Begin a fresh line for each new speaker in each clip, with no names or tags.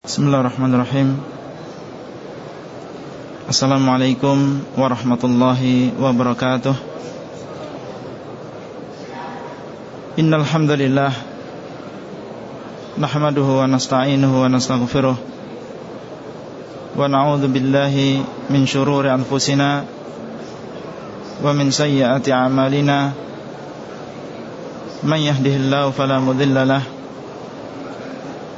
Bismillahirrahmanirrahim. Assalamualaikum warahmatullahi wabarakatuh. Innal hamdalillah nahmaduhu wa nasta'inuhu wa nastaghfiruh wa na'udzu billahi min shururi anfusina wa min sayyiati a'malina. Man yahdihillahu fala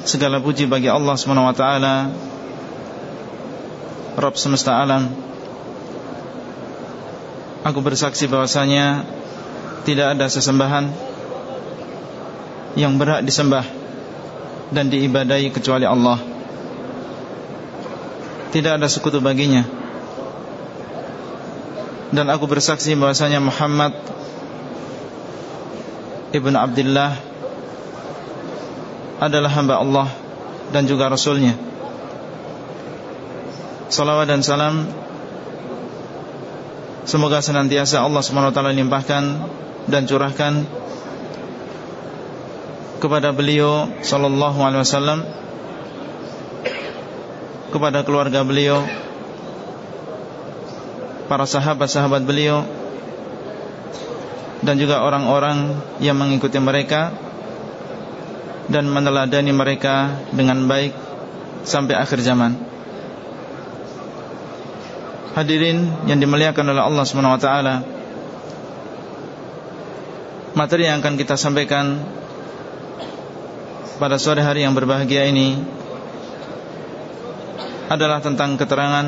Segala puji bagi Allah SWT Rabb semesta alam. Aku bersaksi bahwasanya Tidak ada sesembahan Yang berhak disembah Dan diibadai kecuali Allah. Tidak ada sekutu baginya. Dan aku bersaksi bahwasanya Muhammad Ibn Abdullah adalah hamba Allah dan juga Rasulnya. Salawat dan salam Semoga senantiasa Allah SWT limpahkan dan curahkan Kepada beliau Sallallahu Alaihi Wasallam Kepada keluarga beliau Para sahabat-sahabat beliau Dan juga orang-orang yang mengikuti mereka dan meneladani mereka dengan baik sampai akhir zaman. Hadirin yang dimuliakan oleh Allah Subhanahu wa taala. Materi yang akan kita sampaikan pada sore hari yang berbahagia ini adalah tentang keterangan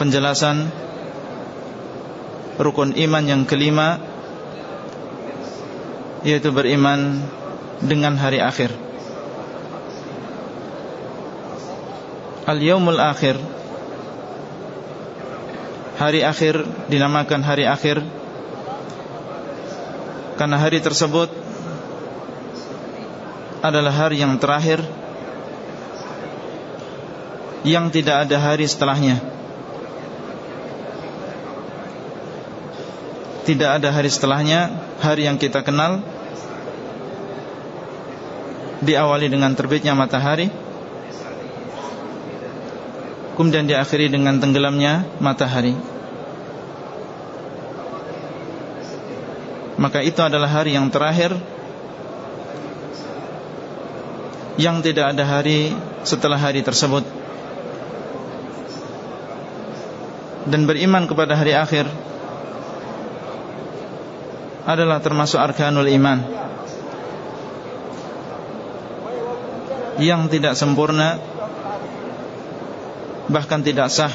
penjelasan rukun iman yang kelima yaitu beriman dengan hari akhir. Al-Yawmul Akhir. Hari akhir dinamakan hari akhir. Karena hari tersebut Adalah hari yang terakhir Yang tidak ada hari setelahnya. Tidak ada hari setelahnya Hari yang kita kenal diawali dengan terbitnya matahari. Kemudian diakhiri dengan tenggelamnya matahari. Maka itu adalah hari yang terakhir Yang tidak ada hari setelah hari tersebut. Dan beriman kepada hari akhir Adalah termasuk arkanul iman yang tidak sempurna bahkan tidak sah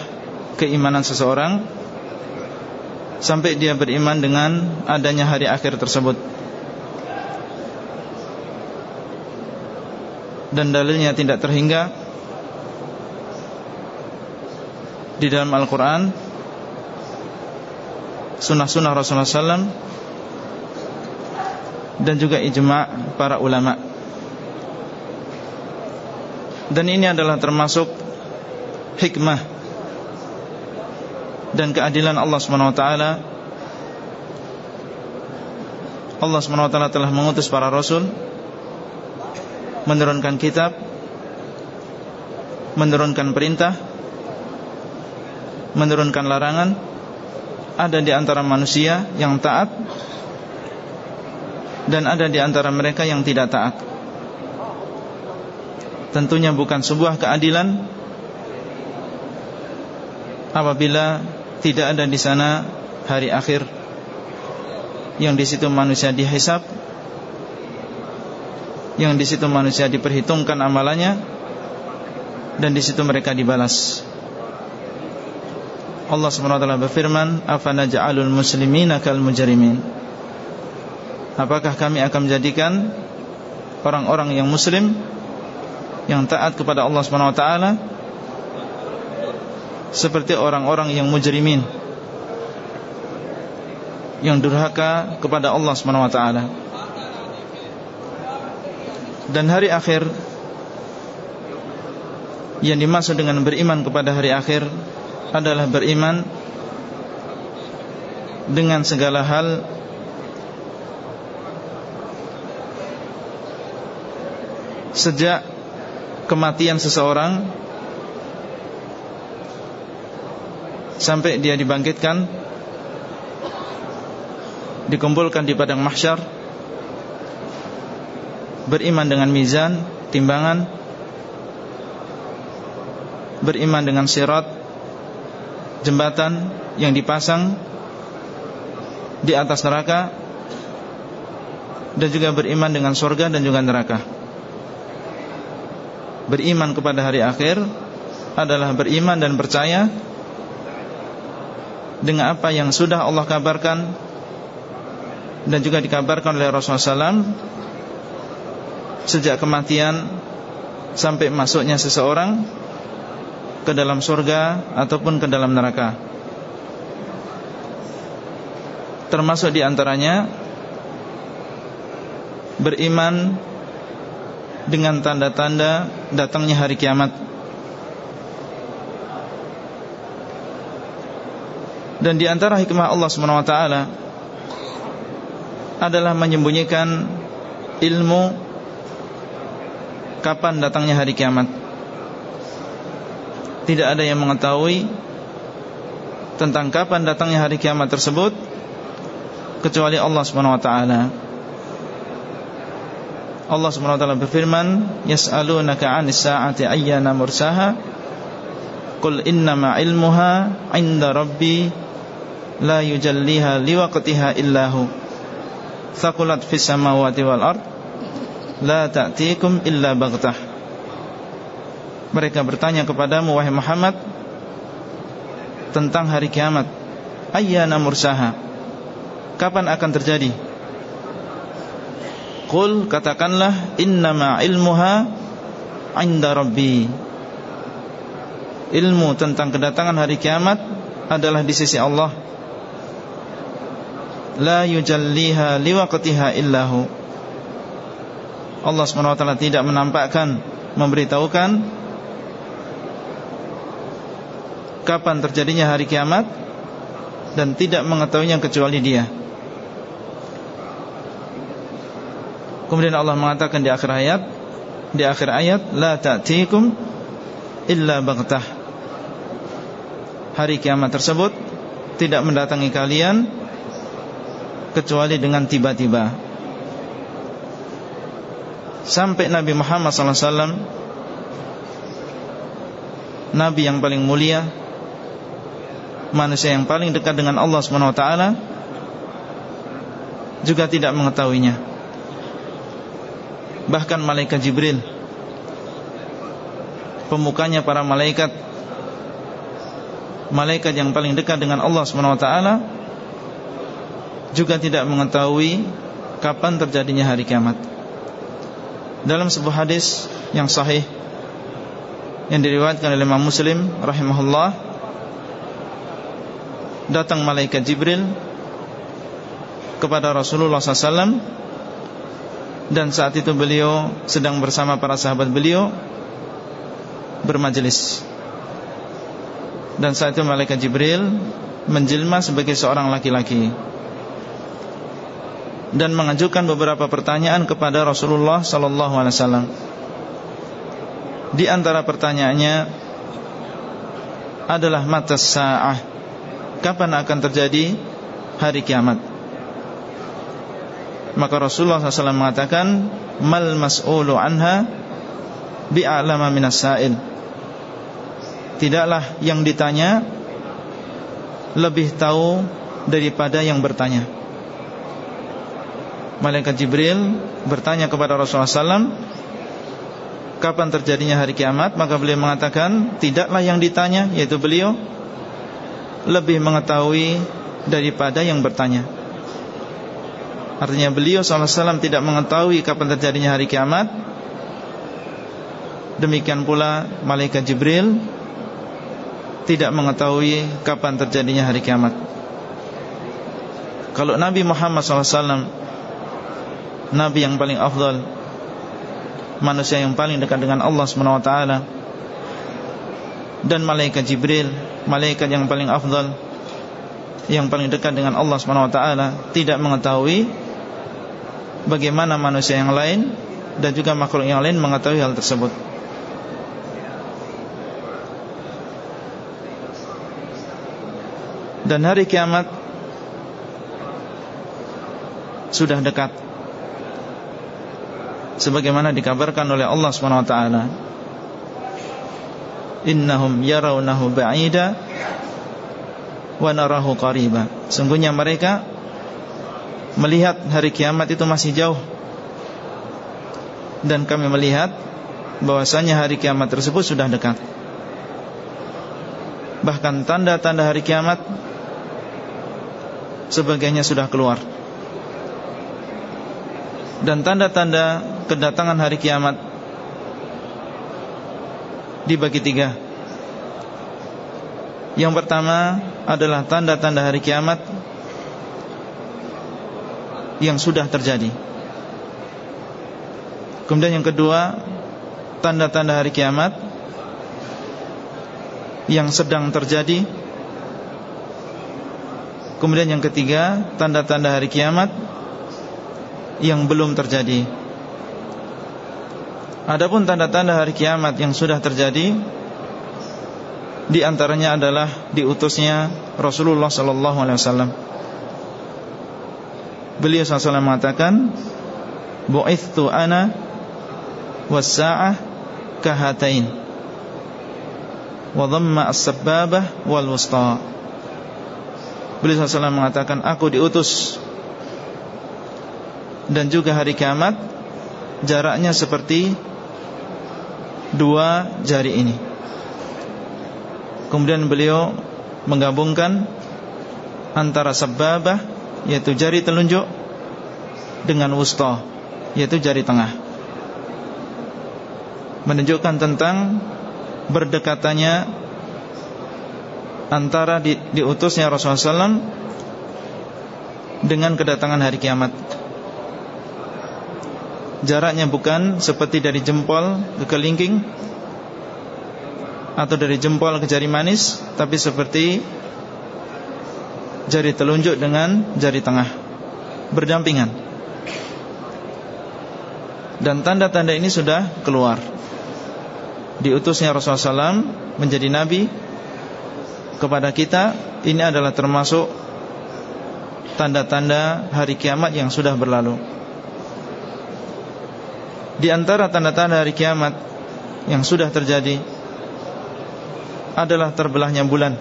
keimanan seseorang sampai dia beriman dengan adanya hari akhir tersebut. Dan dalilnya tidak terhingga di dalam Al-Quran Sunnah-sunnah Rasulullah SAW Dan juga ijma' para ulama' Dan ini adalah termasuk hikmah dan keadilan Allah SWT Allah SWT telah mengutus para rasul Menurunkan kitab Menurunkan perintah Menurunkan larangan. Ada di antara manusia yang taat Dan ada di antara mereka yang tidak taat tentunya bukan sebuah keadilan apabila tidak ada di sana hari akhir yang di situ manusia dihisap yang di situ manusia diperhitungkan amalannya dan di situ mereka dibalas. Allah SWT berfirman, "Afana ja'alul muslimina kal mujrimin?" Apakah kami akan menjadikan orang-orang yang muslim yang taat kepada Allah Subhanahu wa taala seperti orang-orang yang mujrimin yang durhaka kepada Allah Subhanahu wa taala. Dan hari akhir yang dimaksud dengan beriman kepada hari akhir adalah beriman dengan segala hal sejak kematian seseorang sampai dia dibangkitkan dikumpulkan di padang mahsyar beriman dengan mizan timbangan beriman dengan sirat jembatan yang dipasang di atas neraka dan juga beriman dengan surga dan juga neraka beriman kepada hari akhir adalah beriman dan percaya dengan apa yang sudah Allah kabarkan dan juga dikabarkan oleh Rasulullah SAW sejak kematian sampai masuknya seseorang ke dalam surga ataupun ke dalam neraka. Termasuk di antaranya beriman dengan tanda-tanda datangnya hari kiamat Dan di antara hikmah Allah SWT adalah menyembunyikan ilmu kapan datangnya hari kiamat. Tidak ada yang mengetahui tentang kapan datangnya hari kiamat tersebut kecuali Allah SWT. Allah taala berfirman, "Yas'alunaka 'anis sa'ati ayyana mursaha?" Qul innama 'ilmuha 'inda rabbi la yujalliha liwaqtiha illahu. Thaqulat fis samawati wal ard la ta'tikum illa baghtah. Mereka bertanya kepadamu wahai Muhammad tentang hari kiamat. Ayyana mursaha? Kapan akan terjadi? Qul katakanlah innama ilmuha inda rabbi. Ilmu tentang kedatangan hari kiamat adalah di sisi Allah. La yujalliha liwaqtiha illahu Allah SWT tidak menampakkan Memberitahukan Kapan terjadinya hari kiamat Dan tidak mengetahuinya kecuali dia Kemudian Allah mengatakan di akhir ayat Di akhir ayat La ta'tikum illa baghtah. Hari kiamat tersebut Tidak mendatangi kalian Kecuali dengan tiba-tiba. Sampai Nabi Muhammad SAW Nabi yang paling mulia Manusia yang paling dekat dengan Allah SWT Juga tidak mengetahuinya Bahkan malaikat Jibril Pemukanya para malaikat Malaikat yang paling dekat dengan Allah SWT Juga tidak mengetahui Kapan terjadinya hari kiamat. Dalam sebuah hadis yang sahih Yang diriwayatkan oleh Imam Muslim Rahimahullah Datang malaikat Jibril Kepada Rasulullah SAW dan saat itu beliau sedang bersama para sahabat beliau bermajelis. Dan saat itu malaikat Jibril menjelma sebagai seorang laki-laki dan mengajukan beberapa pertanyaan kepada Rasulullah sallallahu alaihi wasallam. Di antara pertanyaannya adalah mata sa'ah. Kapan akan terjadi hari kiamat? Maka Rasulullah SAW mengatakan Mal mas'ulu anha Bi'alama minas sa'il. Tidaklah yang ditanya Lebih tahu Daripada yang bertanya. Malaikat Jibril Bertanya kepada Rasulullah SAW Kapan terjadinya hari kiamat? Maka beliau mengatakan Tidaklah yang ditanya Yaitu beliau Lebih mengetahui Daripada yang bertanya Artinya beliau SAW tidak mengetahui kapan terjadinya hari kiamat Demikian pula malaikat Jibril tidak mengetahui kapan terjadinya hari kiamat. Kalau Nabi Muhammad SAW Nabi yang paling afdal Manusia yang paling dekat dengan Allah SWT Dan malaikat Jibril Malaikat yang paling afdal Yang paling dekat dengan Allah SWT Tidak mengetahui Bagaimana manusia yang lain Dan juga makhluk yang lain mengetahui hal tersebut. Dan hari kiamat Sudah dekat. Sebagaimana dikabarkan oleh Allah SWT Innahum yarawnahu ba'ida Wa narahu qariba. Sungguhnya mereka Melihat hari kiamat itu masih jauh. Dan kami melihat bahwasanya hari kiamat tersebut sudah dekat. Bahkan tanda-tanda hari kiamat Sebagainya sudah keluar. Dan tanda-tanda kedatangan hari kiamat Dibagi tiga. Yang pertama adalah tanda-tanda hari kiamat Yang sudah terjadi. Kemudian yang kedua Tanda-tanda hari kiamat Yang sedang terjadi. Kemudian yang ketiga Tanda-tanda hari kiamat Yang belum terjadi. Adapun tanda-tanda hari kiamat yang sudah terjadi Di antaranya adalah Diutusnya Rasulullah Sallallahu Alaihi Wasallam. Beliau SAW mengatakan Bu'ithtu ana Wassa'ah Kahatain Wadhamma as-sababah Wal-wusta' Beliau SAW mengatakan Aku diutus Dan juga hari kiamat Jaraknya seperti Dua jari ini. Kemudian beliau Menggabungkan Antara sebabah Yaitu jari telunjuk Dengan wusta Yaitu jari tengah Menunjukkan tentang Berdekatannya antara di, diutusnya Rasulullah SAW dengan kedatangan hari kiamat. Jaraknya bukan seperti dari jempol ke kelingking atau dari jempol ke jari manis, tapi seperti jari telunjuk dengan jari tengah berdampingan. Dan tanda-tanda ini sudah keluar. Diutusnya Rasulullah SAW menjadi nabi kepada kita ini adalah termasuk tanda-tanda hari kiamat yang sudah berlalu. Di antara tanda-tanda hari kiamat yang sudah terjadi adalah terbelahnya bulan.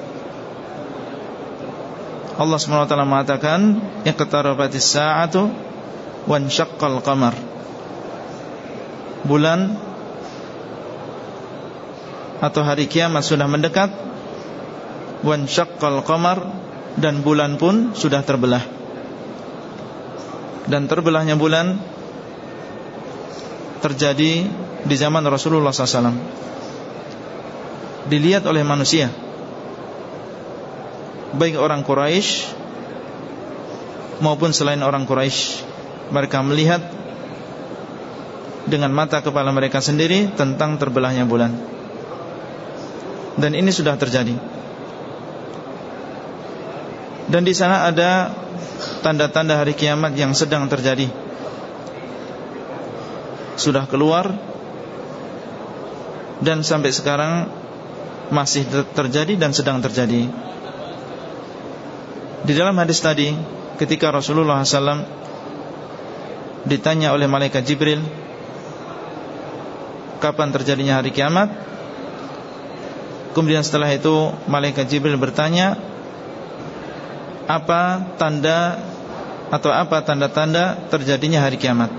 Allah SWT mengatakan Iqtarabatis sa'atu Wansyaqqal qamar Bulan Atau hari kiamat sudah mendekat wan syaqqal qamar dan bulan pun sudah terbelah. Dan terbelahnya bulan terjadi di zaman Rasulullah SAW. Dilihat oleh manusia, baik orang Quraisy maupun selain orang Quraisy. Mereka melihat dengan mata kepala mereka sendiri tentang terbelahnya bulan. Dan ini sudah terjadi. Dan di sana ada tanda-tanda hari kiamat yang sedang terjadi. Sudah keluar dan sampai sekarang masih terjadi dan sedang terjadi. Di dalam hadis tadi, ketika Rasulullah SAW ditanya oleh malaikat Jibril, kapan terjadinya hari kiamat? Kemudian setelah itu malaikat Jibril bertanya, apa tanda atau apa tanda-tanda terjadinya hari kiamat.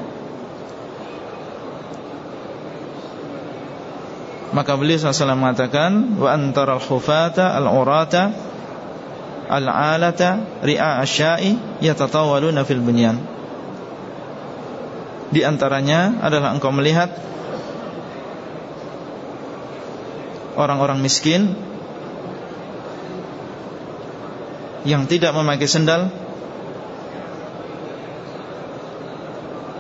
Maka beliau SAW mengatakan wa antaral khufata al-urata al-alata ri'a asyai yatatawaluna fil bunyan. Di antaranya adalah engkau melihat orang-orang miskin yang tidak memakai sendal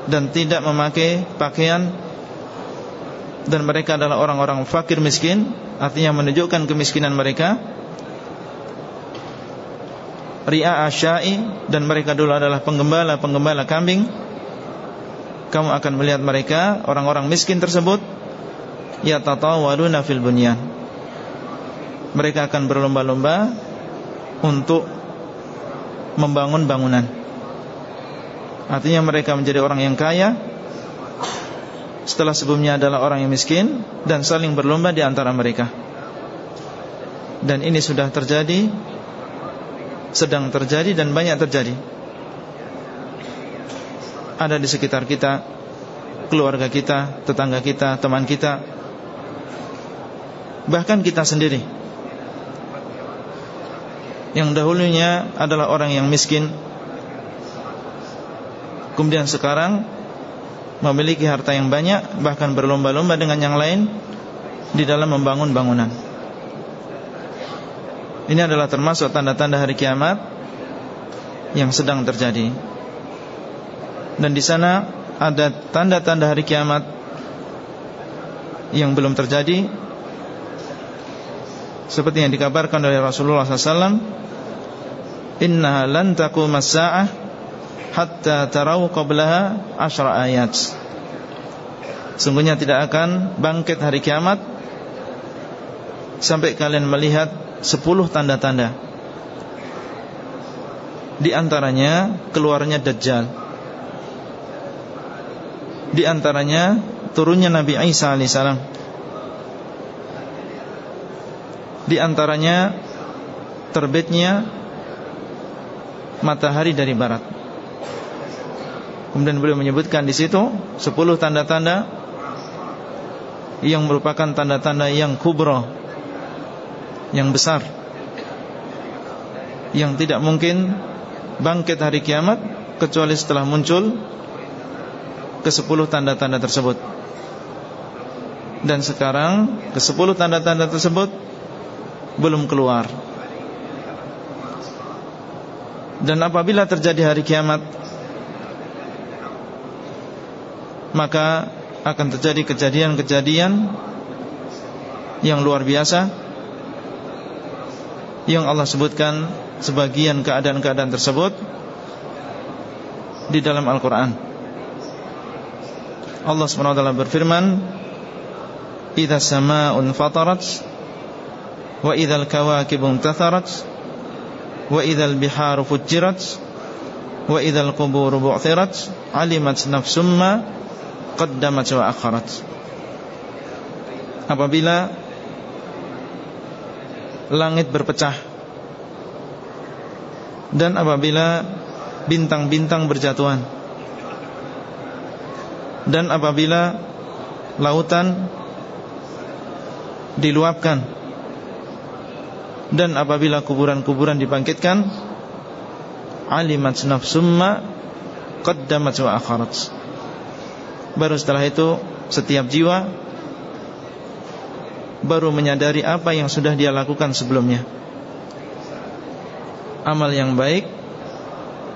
dan tidak memakai pakaian dan mereka adalah orang-orang fakir miskin artinya menunjukkan kemiskinan mereka ri'a asyai dan mereka dulu adalah penggembala-penggembala kambing. Kamu akan melihat mereka orang-orang miskin tersebut yatatawaluna fil bunyan. Mereka akan berlomba-lomba untuk membangun bangunan. Artinya mereka menjadi orang yang kaya. Setelah sebelumnya adalah orang yang miskin Dan saling berlomba di antara mereka. Dan ini sudah terjadi Sedang terjadi dan banyak terjadi. Ada di sekitar kita Keluarga kita, tetangga kita, teman kita. Bahkan kita sendiri. Yang dahulunya adalah orang yang miskin. Kemudian sekarang Memiliki harta yang banyak Bahkan berlomba-lomba dengan yang lain Di dalam membangun bangunan Ini adalah termasuk tanda-tanda hari kiamat Yang sedang terjadi Dan di sana Ada tanda-tanda hari kiamat Yang belum terjadi Seperti yang dikabarkan oleh Rasulullah SAW Inna lan taqum as-sa'ah hatta tarau qablaha ayat. Sungguhnya tidak akan bangkit hari kiamat sampai kalian melihat 10 tanda-tanda. Di antaranya keluarnya Dajjal. Di antaranya turunnya Nabi Isa alaihissalam. Di antaranya terbitnya matahari dari barat. Kemudian beliau menyebutkan di situ 10 tanda-tanda yang merupakan tanda-tanda yang kubro yang besar yang tidak mungkin bangkit hari kiamat kecuali setelah muncul ke 10 tanda-tanda tersebut. Dan sekarang ke 10 tanda-tanda tersebut belum keluar. Dan apabila terjadi hari kiamat Maka akan terjadi kejadian-kejadian Yang luar biasa Yang Allah sebutkan Sebagian keadaan-keadaan tersebut Di dalam Al-Quran. Allah SWT berfirman Iza sama'un fatarat Wa idha al-kawakibun tatharat wa idzal biharu fujirat wa idzal quburu bu'thirat alimat nafsum ma qaddamat wa akharat. Apabila langit berpecah. Dan apabila bintang-bintang berjatuhan. Dan apabila lautan diluapkan. Dan apabila kuburan-kuburan dibangkitkan. Alimat nafsumma qaddamat wa akharat. Baru setelah itu setiap jiwa baru menyadari apa yang sudah dia lakukan sebelumnya amal yang baik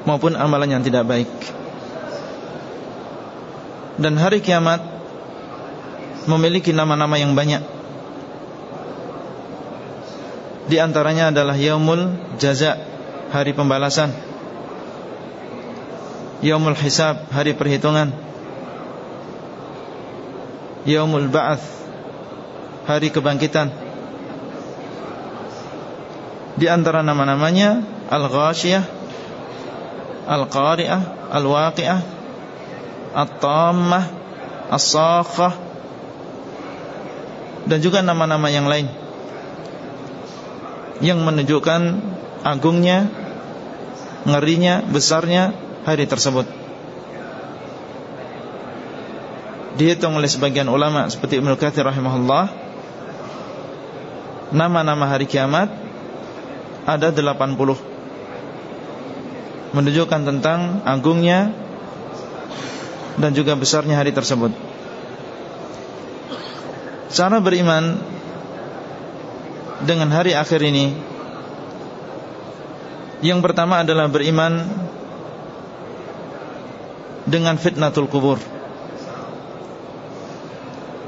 maupun amalan yang tidak baik dan hari kiamat memiliki nama-nama yang banyak di antaranya adalah yaumul jaza, hari pembalasan. Yaumul hisab, hari perhitungan. Yaumul ba'ats, hari kebangkitan. Di antara nama-namanya Al-Ghashiyah, Al-Qari'ah, Al-Waqi'ah, At-Tammah, As-Sakhah dan juga nama-nama yang lain yang menunjukkan agungnya, ngerinya, besarnya hari tersebut. Dihitung oleh sebagian ulama seperti Ibnu Katsir rahimahullah, nama-nama hari kiamat ada 80 menunjukkan tentang agungnya dan juga besarnya hari tersebut. Cara beriman dengan hari akhir ini Yang pertama adalah beriman Dengan fitnatul kubur.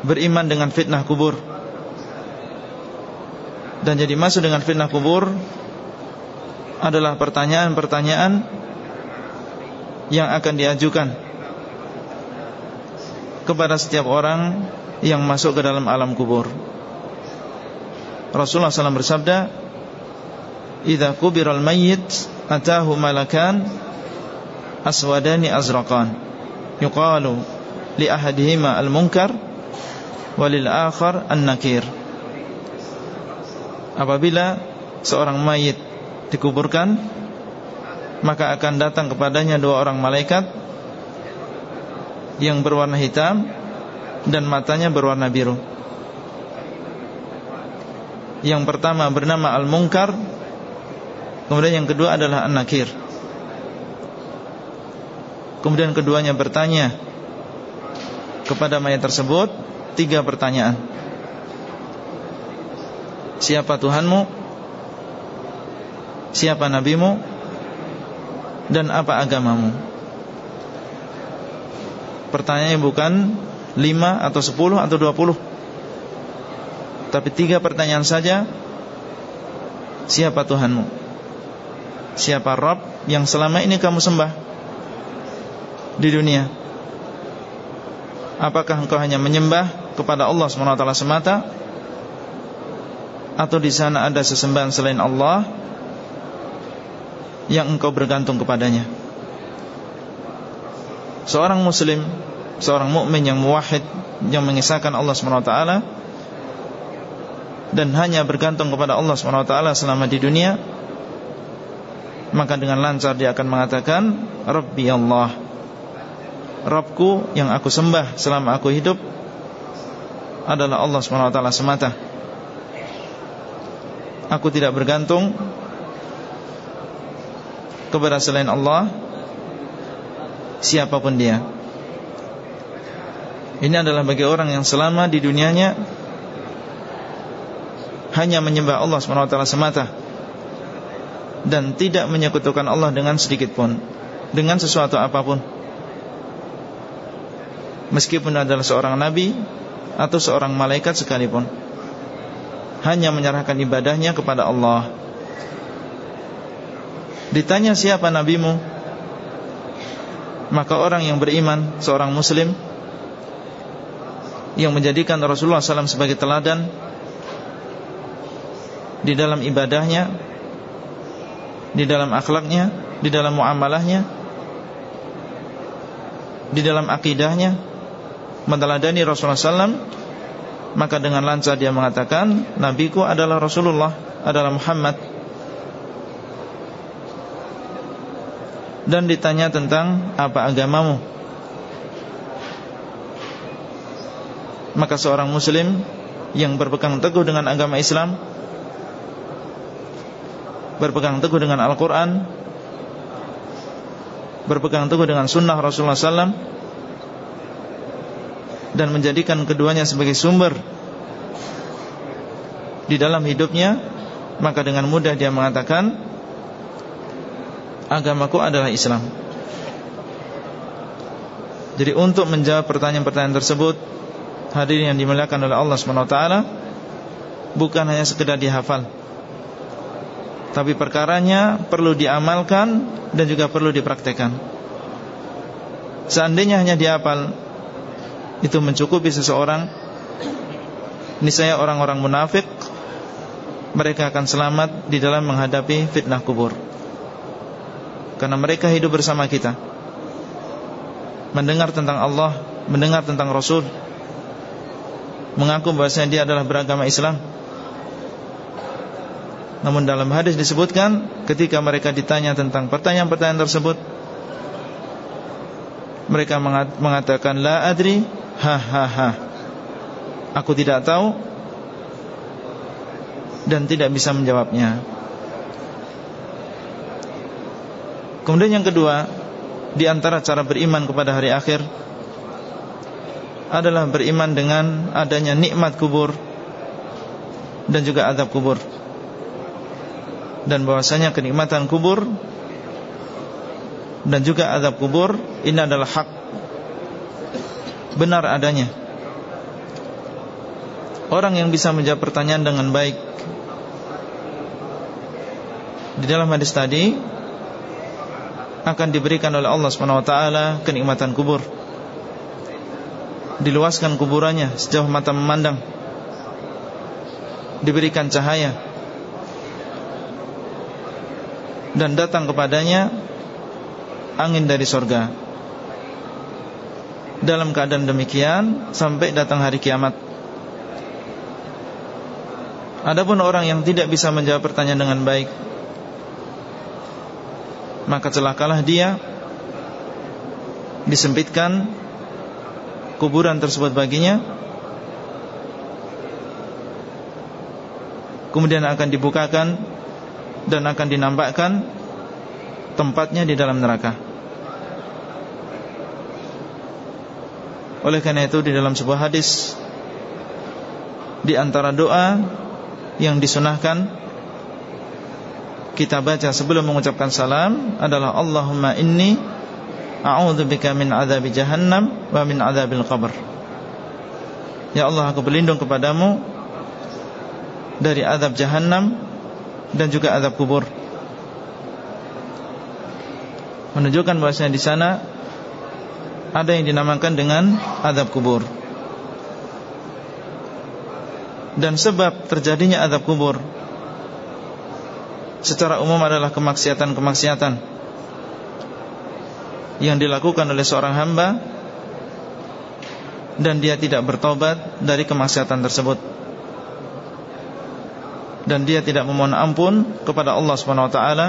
Beriman dengan fitnah kubur Dan jadi masuk dengan fitnah kubur Adalah pertanyaan-pertanyaan Yang akan diajukan Kepada setiap orang Yang masuk ke dalam alam kubur. Rasulullah SAW bersabda Idza kubiral mayyit atahu malakan aswadani azraqan. Yuqalu li ahadihima al-munkar walil akhar an-nakir Apabila seorang mayit dikuburkan maka akan datang kepadanya dua orang malaikat yang berwarna hitam dan matanya berwarna biru. Yang pertama bernama Al-Munkar Kemudian yang kedua adalah An-Nakir. Kemudian keduanya bertanya Kepada mayat tersebut Tiga pertanyaan Siapa Tuhanmu? Siapa Nabimu? Dan apa agamamu? Pertanyaannya bukan Lima atau sepuluh atau dua puluh. Tapi tiga pertanyaan saja. Siapa Tuhanmu? Siapa Rob yang selama ini kamu sembah Di dunia? Apakah engkau hanya menyembah Kepada Allah SWT semata Atau di sana ada sesembahan selain Allah Yang engkau bergantung kepadanya? Seorang muslim Seorang mukmin yang muwahid Yang mengisahkan Allah SWT dan hanya bergantung kepada Allah SWT selama di dunia maka dengan lancar dia akan mengatakan Rabbi Allah Rabbku yang aku sembah selama aku hidup adalah Allah SWT semata Aku tidak bergantung kepada selain Allah siapa pun dia. Ini adalah bagi orang yang selama di dunianya hanya menyembah Allah SWT semata dan tidak menyekutukan Allah dengan sedikit pun dengan sesuatu apa pun. Meskipun adalah seorang nabi atau seorang malaikat sekalipun hanya menyerahkan ibadahnya kepada Allah. Ditanya siapa nabimu? Maka orang yang beriman seorang muslim yang menjadikan Rasulullah SAW sebagai teladan di dalam ibadahnya, di dalam akhlaknya, di dalam muamalahnya, di dalam akidahnya, meneladani Rasulullah SAW, maka dengan lancar dia mengatakan, Nabiku adalah Rasulullah, adalah Muhammad. Dan ditanya tentang apa agamamu. Maka seorang muslim yang berpegang teguh dengan agama Islam berpegang teguh dengan Al-Quran Berpegang teguh dengan sunnah Rasulullah SAW Dan menjadikan keduanya sebagai sumber Di dalam hidupnya Maka dengan mudah dia mengatakan Agamaku adalah Islam Jadi untuk menjawab pertanyaan-pertanyaan tersebut Hadirin yang dimuliakan oleh Allah SWT Bukan hanya sekedar dihafal tapi perkaranya perlu diamalkan dan juga perlu dipraktekkan. Seandainya hanya dihafal itu mencukupi seseorang, niscaya orang-orang munafik mereka akan selamat di dalam menghadapi fitnah kubur. Karena mereka hidup bersama kita. Mendengar tentang Allah, mendengar tentang Rasul, mengaku bahwasanya dia adalah beragama Islam namun dalam hadis disebutkan ketika mereka ditanya tentang pertanyaan-pertanyaan tersebut mereka mengatakan la adri ha ha ha. Aku tidak tahu dan tidak bisa menjawabnya. Kemudian yang kedua, di antara cara beriman kepada hari akhir adalah beriman dengan adanya nikmat kubur dan juga azab kubur. Dan bahwasanya kenikmatan kubur dan juga azab kubur ini adalah hak benar adanya. Orang yang bisa menjawab pertanyaan dengan baik di dalam hadis tadi akan diberikan oleh Allah Swt kenikmatan kubur. Diluaskan kuburannya sejauh mata memandang. Diberikan cahaya dan datang kepadanya angin dari sorga. Dalam keadaan demikian sampai datang hari kiamat. Adapun orang yang tidak bisa menjawab pertanyaan dengan baik Maka celakalah dia Disempitkan Kuburan tersebut baginya Kemudian akan dibukakan Dan akan dinampakkan Tempatnya di dalam neraka Oleh karena itu di dalam sebuah hadis Di antara doa yang disunahkan kita baca sebelum mengucapkan salam adalah Allahumma inni a'udzubika min adzabi jahannam wa min adzabil qabr. Ya Allah aku berlindung kepadamu dari azab jahannam dan juga azab kubur. Menunjukkan bahwasanya di sana ada yang dinamakan dengan azab kubur. Dan sebab terjadinya adab kubur secara umum adalah kemaksiatan-kemaksiatan yang dilakukan oleh seorang hamba dan dia tidak bertobat dari kemaksiatan tersebut. Dan dia tidak memohon ampun kepada Allah Subhanahu wa taala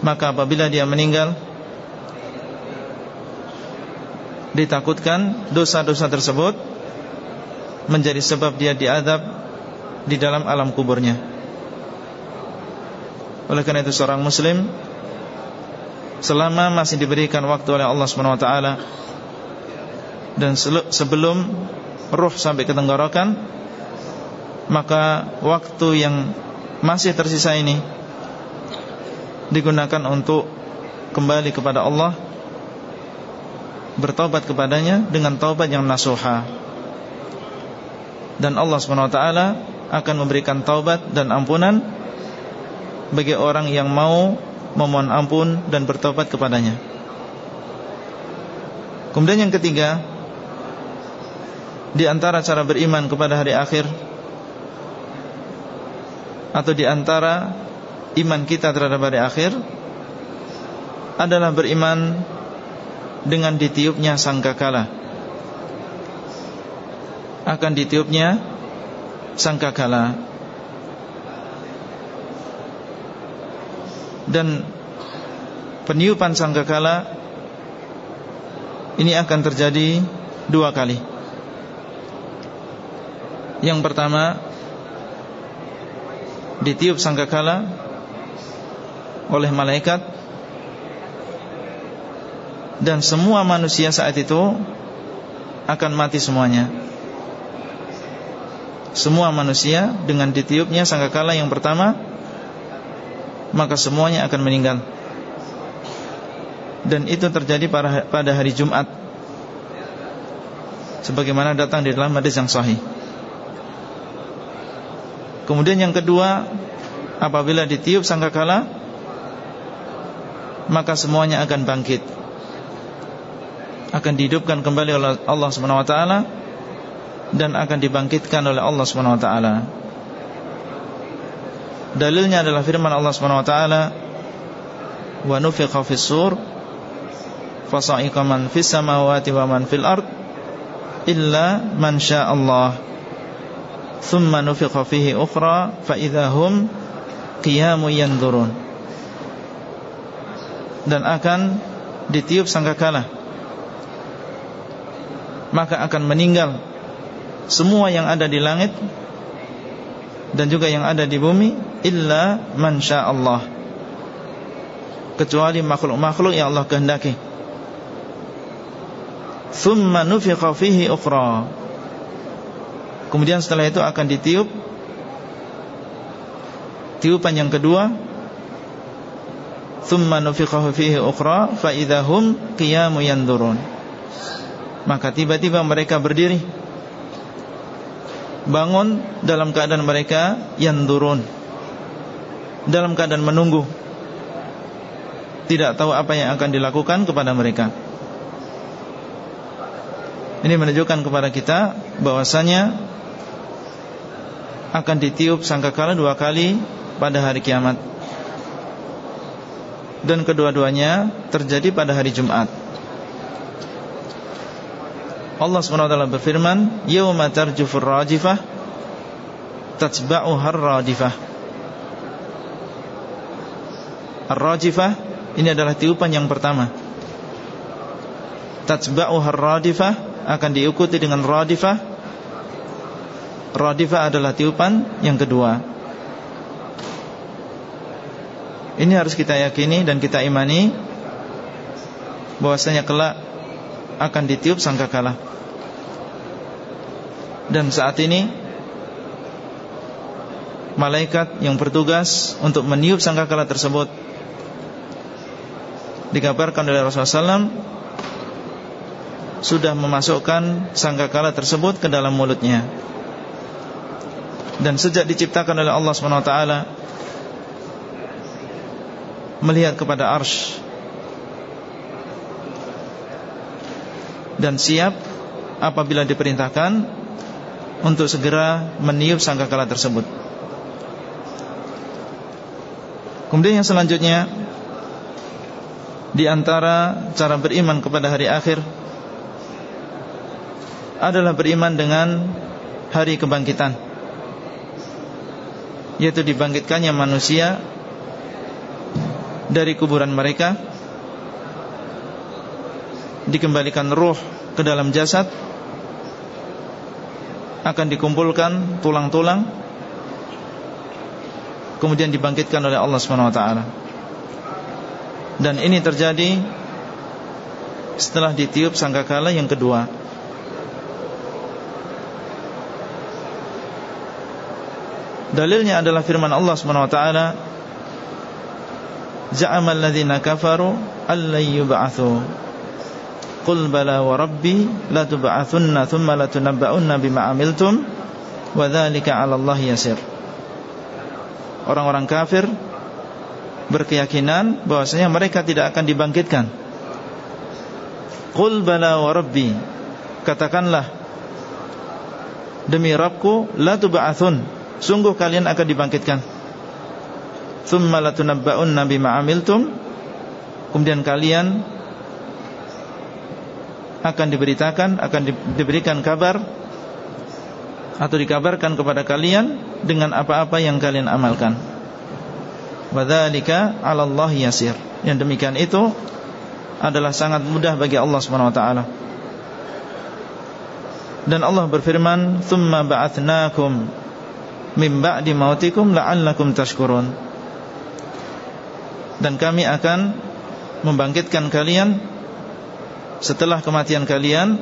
maka apabila dia meninggal ditakutkan dosa-dosa tersebut menjadi sebab dia diadab di dalam alam kuburnya. Oleh karena itu seorang muslim selama masih diberikan waktu oleh Allah SWT dan sebelum ruh sampai ke tenggorokan maka waktu yang masih tersisa ini digunakan untuk kembali kepada Allah bertobat kepadanya dengan taubat yang nasuha dan Allah SWT akan memberikan taubat dan ampunan bagi orang yang mau memohon ampun dan bertobat kepadanya. Kemudian yang ketiga, di antara cara beriman kepada hari akhir atau di antara iman kita terhadap hari akhir adalah beriman dengan ditiupnya sangkakala. Akan ditiupnya sangkakala. Dan peniupan sangkakala ini akan terjadi dua kali. Yang pertama ditiup sangkakala oleh malaikat dan semua manusia saat itu akan mati semuanya. Semua manusia dengan ditiupnya sangkakala yang pertama maka semuanya akan meninggal. Dan itu terjadi pada hari Jumat. Sebagaimana datang di dalam hadis yang sahih. Kemudian yang kedua apabila ditiup sangkakala maka semuanya akan bangkit akan dihidupkan kembali oleh Allah Subhanahu wa taala dan akan dibangkitkan oleh Allah Subhanahu wa taala. Dalilnya adalah firman Allah Subhanahu wa taala wa nufiqa fis sur fasa'iqa man fis samawati wa man fil ard illa man syaa Allah. Thumma nufiqa fihi ukhra fa idahum qiyamun yanzurun. Dan akan ditiup sangkakala maka akan meninggal semua yang ada di langit dan juga yang ada di bumi illa man Allah kecuali makhluk-makhluk yang Allah kehendaki. Thumma nufiqa fihi ukhra. Kemudian setelah itu akan ditiup. Tiupan yang kedua. Thumma nufiqahu fihi ukhra Fa idahum qiyamu yandurun Maka tiba-tiba mereka berdiri. Bangun dalam keadaan mereka Yandurun Dalam keadaan menunggu. Tidak tahu apa yang akan dilakukan kepada mereka. Ini menunjukkan kepada kita bahwasanya akan ditiup sangkakala dua kali pada hari kiamat. Dan kedua-duanya terjadi pada hari Jumat Allah SWT berfirman Yawma tarjufur rajifah Tatba'uhar rajifah Ar-rajifah Ini adalah tiupan yang pertama. Tatba'uhar rajifah Akan diikuti dengan radifah Radifah adalah tiupan yang kedua. Ini harus kita yakini dan kita imani bahwasanya kelak akan ditiup sangkakala. Dan saat ini malaikat yang bertugas untuk meniup sangkakala tersebut dikabarkan oleh Rasulullah SAW sudah memasukkan sangkakala tersebut ke dalam mulutnya. Dan sejak diciptakan oleh Allah SWT melihat kepada arsh dan siap apabila diperintahkan untuk segera meniup sangkakala tersebut. Kemudian yang selanjutnya di antara cara beriman kepada hari akhir adalah beriman dengan hari kebangkitan yaitu dibangkitkannya manusia dari kuburan mereka Dikembalikan ruh ke dalam jasad Akan dikumpulkan tulang-tulang Kemudian dibangkitkan oleh Allah SWT Dan ini terjadi Setelah ditiup sangkakala yang kedua. Dalilnya adalah firman Allah SWT za'ama alladhina kafaru alla yub'atsu qul bala wa rabbi la tub'atsunna thumma la tunabba'unna bima 'amiltum wa dzalika 'ala Allah yasir. Orang-orang kafir berkeyakinan bahwasanya mereka tidak akan dibangkitkan. Qul bala wa rabbi katakanlah demi Rabbku la tub'atsun sungguh kalian akan dibangkitkan. Thumma latunabba'unna bima amiltum Kemudian kalian akan diberitakan akan diberikan kabar atau dikabarkan kepada kalian dengan apa-apa yang kalian amalkan. Wadzalika 'ala Allah yasir. Yang demikian itu adalah sangat mudah bagi Allah Subhanahu wa taala. Dan Allah berfirman, "Tsumma ba'atsnakum min ba'di mautikum la'allakum tashkurun." dan kami akan membangkitkan kalian setelah kematian kalian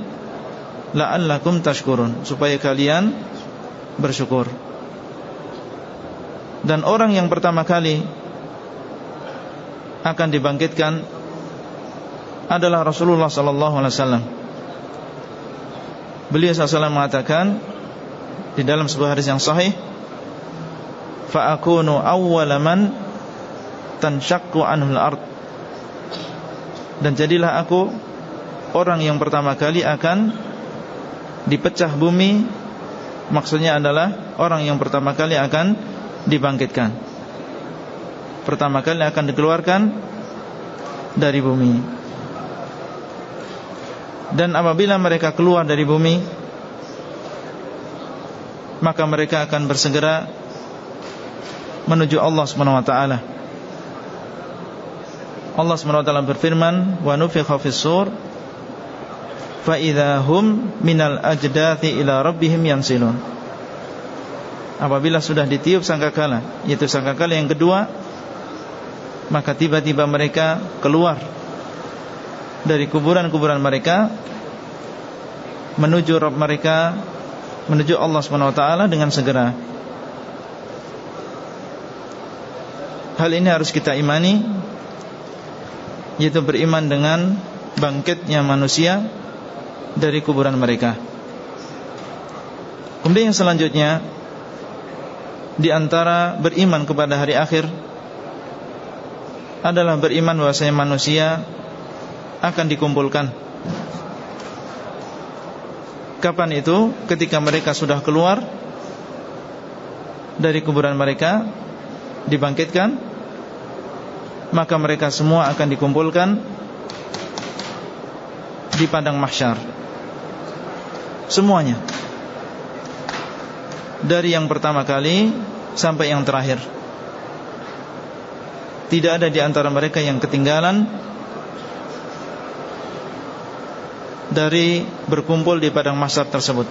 la'allakum tashkurun supaya kalian bersyukur. Dan orang yang pertama kali akan dibangkitkan adalah Rasulullah sallallahu alaihi wasallam. Beliau sallallahu mengatakan di dalam sebuah hadis yang sahih fa akunu awwala man tanshaqqu anhul ard dan jadilah aku orang yang pertama kali akan dipecah bumi maksudnya adalah orang yang pertama kali akan dibangkitkan. Pertama kali akan dikeluarkan dari bumi. Dan apabila mereka keluar dari bumi maka mereka akan bersegera menuju Allah Subhanahu wa taala. Allah SWT berfirman wa nufikha fis sur fa idahum minal ajdathi ila rabbihim yansilun apabila sudah ditiup sangkakala yaitu sangkakala yang kedua maka tiba-tiba mereka keluar dari kuburan-kuburan mereka menuju Rabb mereka menuju Allah SWT dengan segera. Hal ini harus kita imani Yaitu beriman dengan Bangkitnya manusia Dari kuburan mereka. Kemudian yang selanjutnya Di antara beriman kepada hari akhir Adalah beriman bahwasanya manusia Akan dikumpulkan. Kapan itu? Ketika mereka sudah keluar Dari kuburan mereka dibangkitkan maka mereka semua akan dikumpulkan di padang mahsyar semuanya. Dari yang pertama kali sampai yang terakhir. Tidak ada di antara mereka yang ketinggalan dari berkumpul di padang mahsyar tersebut.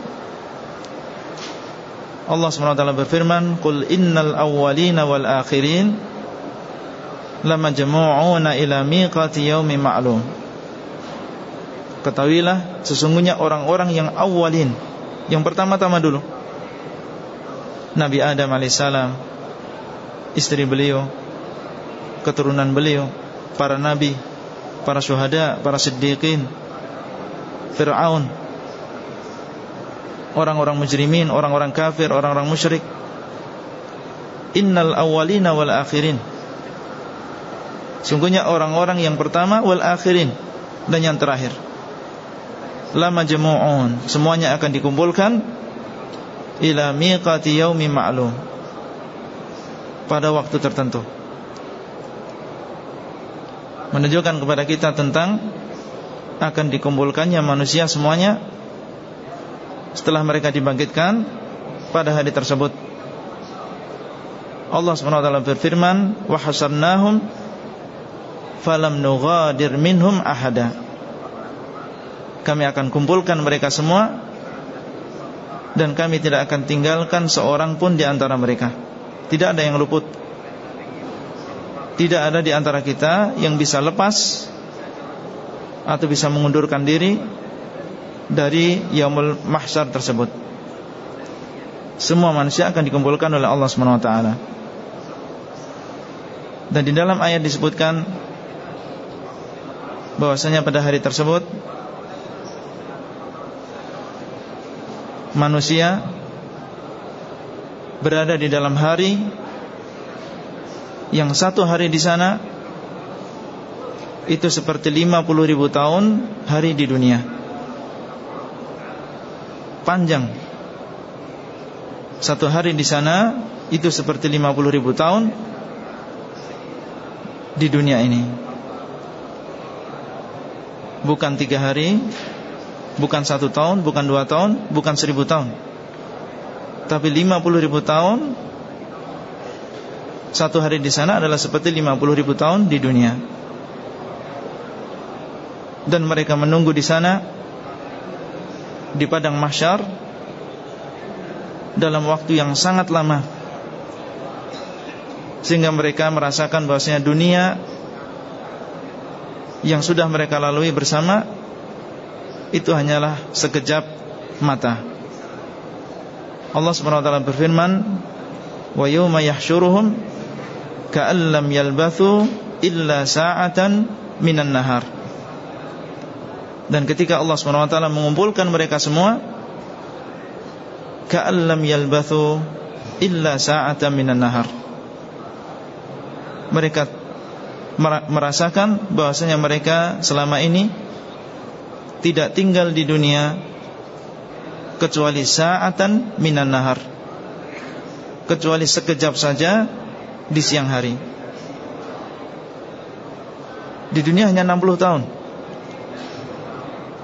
Allah SWT berfirman Qul innal awwalina wal akhirin Lama jamu'una ila miqati yaumi ma'lum Ketahuilah Sesungguhnya orang-orang yang awalin Yang pertama-tama dulu Nabi Adam AS Istri beliau Keturunan beliau Para nabi Para syuhada Para siddiqin Fir'aun orang-orang mujrimin, orang-orang kafir, orang-orang musyrik. Innal awwalina wal akhirin. Sungguhnya orang-orang yang pertama wal akhirin dan yang terakhir. Lama jamu'un, semuanya akan dikumpulkan ila miqati yaumi ma'lum. Pada waktu tertentu. Menunjukkan kepada kita tentang akan dikumpulkannya manusia semuanya setelah mereka dibangkitkan pada hari tersebut. Allah berfirman, "Wa hasarnahum falam nughadir minhum ahada." Kami akan kumpulkan mereka semua dan kami tidak akan tinggalkan seorang pun di antara mereka. Tidak ada yang luput. Tidak ada di antara kita yang bisa lepas atau bisa mengundurkan diri dari yaumul mahsyar tersebut. Semua manusia akan dikumpulkan oleh Allah SWT Dan di dalam ayat disebutkan bahwasanya pada hari tersebut manusia berada di dalam hari yang satu hari di sana itu seperti 50 ribu tahun hari di dunia. Panjang. Satu hari di sana Itu seperti 50 ribu tahun Di dunia ini. Bukan tiga hari Bukan satu tahun Bukan dua tahun Bukan seribu tahun. Tapi 50 ribu tahun Satu hari di sana adalah seperti 50 ribu tahun di dunia. Dan mereka menunggu di sana di padang mahsyar dalam waktu yang sangat lama. Sehingga mereka merasakan bahwasanya dunia yang sudah mereka lalui bersama itu hanyalah sekejap mata. Allah Subhanahu wa taala berfirman, "Wa yawma yahsyuruhum ka'an lam yalbathu illa sa'atan minan nahar." Dan ketika Allah SWT mengumpulkan mereka semua Ka'allam yalbathu illa sa'atan minan nahar Mereka merasakan bahwasanya mereka selama ini Tidak tinggal di dunia Kecuali sa'atan minan nahar. Kecuali sekejap saja di siang hari. Di dunia hanya 60 tahun.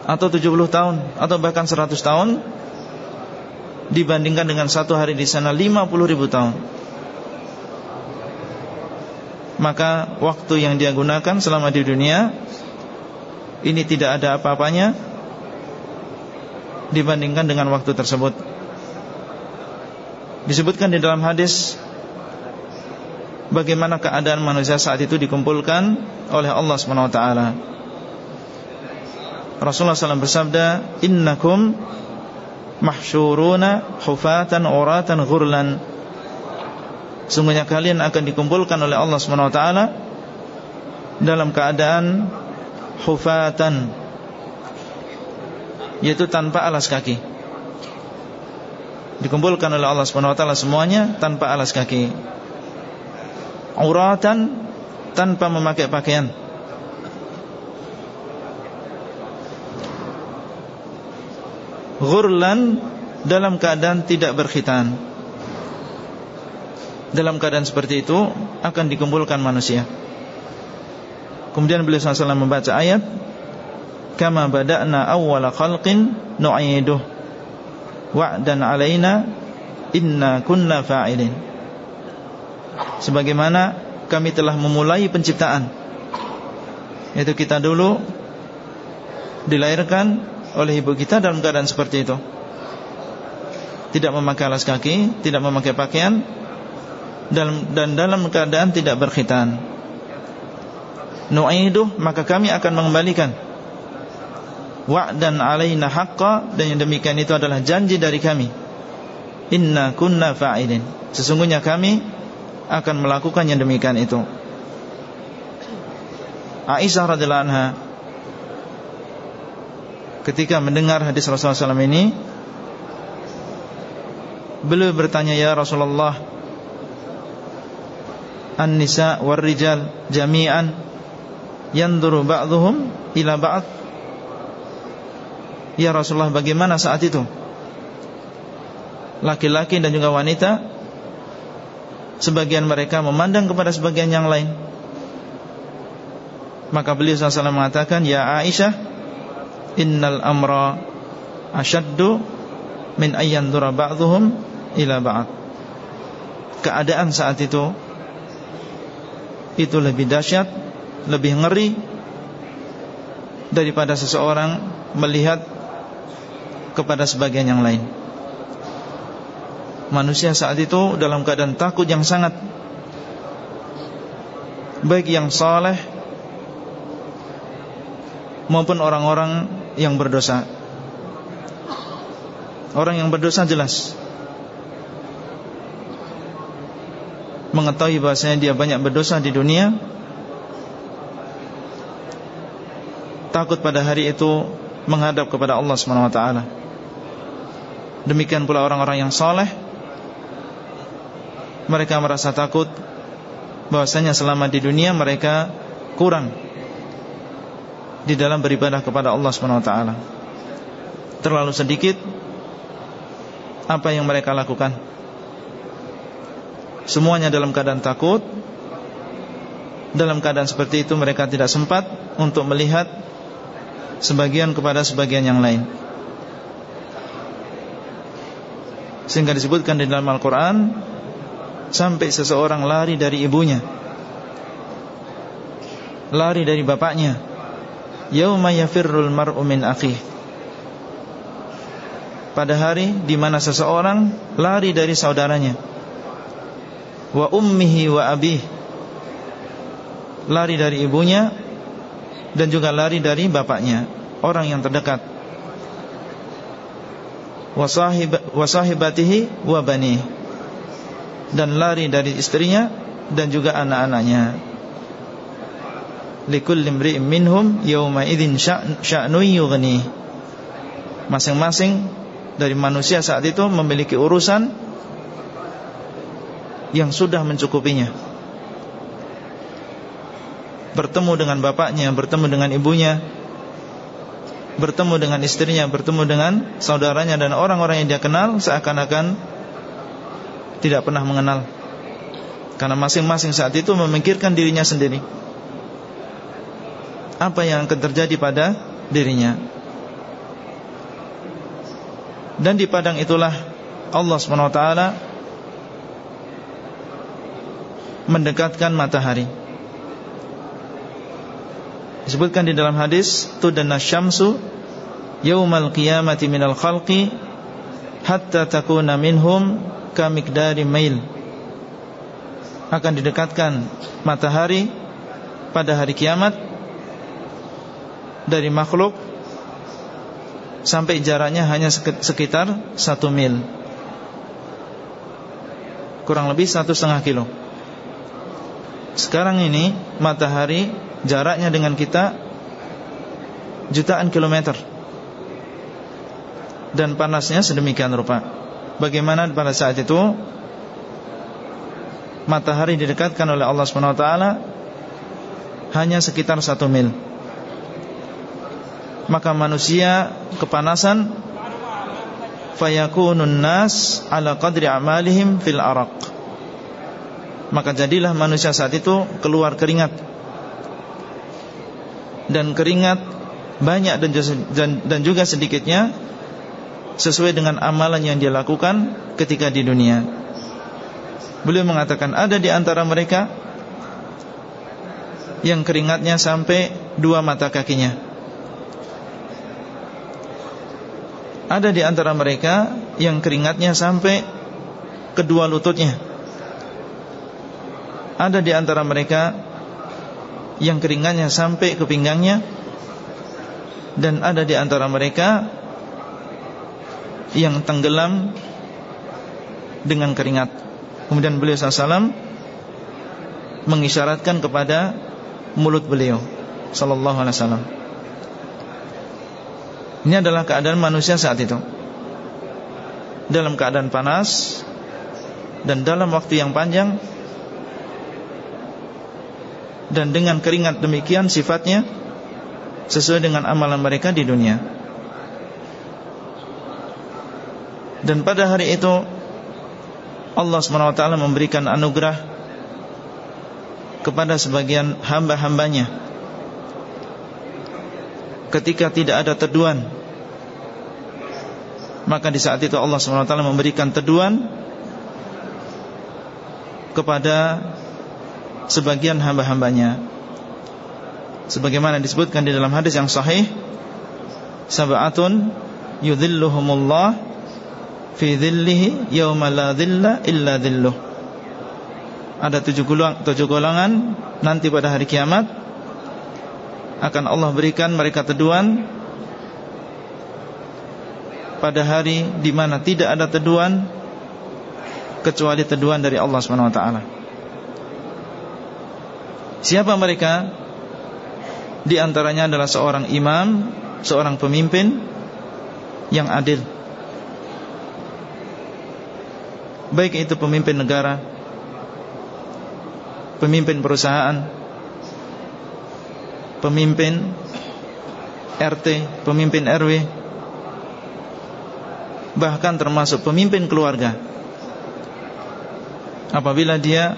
Atau 70 tahun atau bahkan 100 tahun dibandingkan dengan satu hari di sana 50 ribu tahun. Maka waktu yang dia gunakan selama di dunia ini tidak ada apa-apanya dibandingkan dengan waktu tersebut. Disebutkan di dalam hadis bagaimana keadaan manusia saat itu dikumpulkan oleh Allah SWT Rasulullah SAW bersabda Innakum mahsyuruna hufatan uratan ghurlan. Sungguhnya kalian akan dikumpulkan oleh Allah SWT Dalam keadaan Hufatan. Yaitu tanpa alas kaki. Dikumpulkan oleh Allah SWT semuanya Tanpa alas kaki. Uratan Tanpa memakai pakaian. Ghurlan Dalam keadaan tidak berkhitan. Dalam keadaan seperti itu akan dikumpulkan manusia. Kemudian beliau SAW membaca ayat Kama bada'na awwala khalqin nu'iduh Wa'dan alaina Inna kunna fa'ilin. Sebagaimana kami telah memulai penciptaan Yaitu kita dulu Dilahirkan oleh ibu kita dalam keadaan seperti itu. Tidak memakai alas kaki Tidak memakai pakaian dan, dan dalam keadaan tidak berkhitan Nu'iduh maka kami akan mengembalikan Wa'dan alaina haqqa Dan yang demikian itu adalah janji dari kami. Inna kunna fa'ilin. Sesungguhnya kami akan melakukan yang demikian itu. Aisyah radhiyallahu anha ketika mendengar hadis Rasulullah SAW ini beliau bertanya ya Rasulullah an-nisa war rijal jami'an yanduru ba'dhum ila ba'd. Ya Rasulullah bagaimana saat itu? Laki-laki dan juga wanita Sebagian mereka memandang kepada sebagian yang lain. Maka beliau SAW mengatakan Ya Aisyah Innal amra Ashaddu Min ayyandura ba'dhum Ila ba'd. Keadaan saat itu itu lebih dahsyat, lebih ngeri daripada seseorang melihat kepada sebagian yang lain. Manusia saat itu dalam keadaan takut yang sangat baik yang saleh maupun orang-orang yang berdosa. Orang yang berdosa jelas mengetahui bahasanya dia banyak berdosa di dunia takut pada hari itu menghadap kepada Allah SWT demikian pula orang-orang yang soleh mereka merasa takut bahwasanya selama di dunia mereka kurang di dalam beribadah kepada Allah SWT terlalu sedikit apa yang mereka lakukan. Semuanya dalam keadaan takut Dalam keadaan seperti itu mereka tidak sempat Untuk melihat Sebagian kepada sebagian yang lain. Sehingga disebutkan di dalam Al-Quran Sampai seseorang lari dari ibunya Lari dari bapaknya Yawma yafirrul mar'u min akhih Pada hari di mana seseorang lari dari saudaranya wa ummihi wa abih. Lari dari ibunya dan juga lari dari bapaknya orang yang terdekat. Wa sahibatihi wa bani. Dan lari dari istrinya dan juga anak-anaknya. Likulli imri'in minhum yawma idzin sya'nu yughni. Masing-masing dari manusia saat itu memiliki urusan yang sudah mencukupinya Bertemu dengan bapaknya Bertemu dengan ibunya Bertemu dengan istrinya Bertemu dengan saudaranya Dan orang-orang yang dia kenal Seakan-akan Tidak pernah mengenal. Karena masing-masing saat itu memikirkan dirinya sendiri. Apa yang akan terjadi pada dirinya. Dan di padang itulah Allah SWT mendekatkan matahari Disebutkan di dalam hadis Tudana syamsu Yawmal qiyamati minal khalqi Hatta takuna minhum Kamikdari mail. Akan didekatkan matahari Pada hari kiamat Dari makhluk Sampai jaraknya hanya sekitar satu mil. Kurang lebih satu setengah kilo. Sekarang ini matahari jaraknya dengan kita Jutaan kilometer. Dan panasnya sedemikian rupa. Bagaimana pada saat itu Matahari didekatkan oleh Allah SWT Hanya sekitar satu mil. Maka manusia kepanasan fayakunun nas ala qadri amalihim fil araq. Maka jadilah manusia saat itu keluar keringat dan keringat banyak dan juga sedikitnya sesuai dengan amalan yang dia lakukan ketika di dunia. Beliau mengatakan ada di antara mereka yang keringatnya sampai dua mata kakinya. Ada di antara mereka yang keringatnya sampai kedua lututnya. Ada di antara mereka yang keringatnya sampai ke pinggangnya dan ada di antara mereka yang tenggelam dengan keringat. Kemudian beliau SAW mengisyaratkan kepada mulut beliau sallallahu alaihi wasallam. Ini adalah keadaan manusia saat itu Dalam keadaan panas Dan dalam waktu yang panjang Dan dengan keringat demikian sifatnya Sesuai dengan amalan mereka di dunia. Dan pada hari itu Allah SWT memberikan anugerah Kepada sebagian hamba-hambanya. Ketika tidak ada teduhan maka di saat itu Allah SWT memberikan teduhan kepada sebagian hamba-hambanya sebagaimana disebutkan di dalam hadis yang sahih sab'atun yudhilluhumullah fi dhillihi yawma la dhilla illa dhilluh ada tujuh golongan nanti pada hari kiamat akan Allah berikan mereka teduhan pada hari di mana tidak ada teduhan kecuali teduhan dari Allah SWT. Siapa mereka? Di antaranya adalah seorang imam, seorang pemimpin yang adil. Baik itu pemimpin negara, pemimpin perusahaan, pemimpin RT, pemimpin RW Bahkan termasuk pemimpin keluarga Apabila dia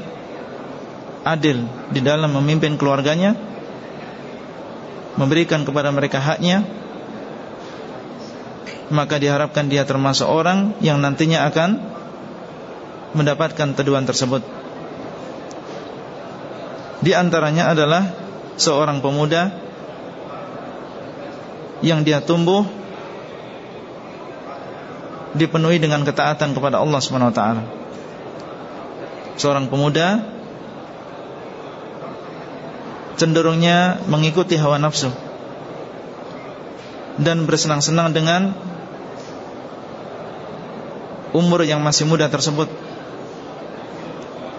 adil di dalam memimpin keluarganya Memberikan kepada mereka haknya Maka diharapkan dia termasuk orang yang nantinya akan Mendapatkan teduhan tersebut. Di antaranya adalah seorang pemuda yang dia tumbuh dipenuhi dengan ketaatan kepada Allah SWT Seorang pemuda cenderungnya mengikuti hawa nafsu dan bersenang-senang dengan umur yang masih muda tersebut.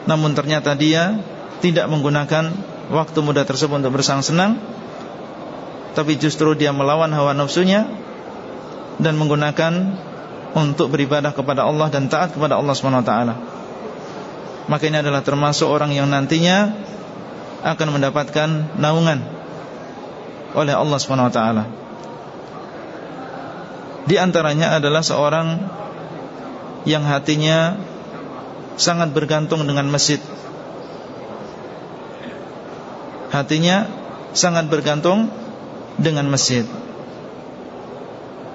Namun ternyata dia tidak menggunakan waktu muda tersebut untuk bersenang-senang Tapi justru dia melawan hawa nafsunya Dan menggunakan Untuk beribadah kepada Allah Dan taat kepada Allah SWT Maka ini adalah termasuk orang yang nantinya Akan mendapatkan naungan Oleh Allah SWT Di antaranya adalah seorang Yang hatinya Sangat bergantung dengan masjid. Hatinya sangat bergantung dengan masjid.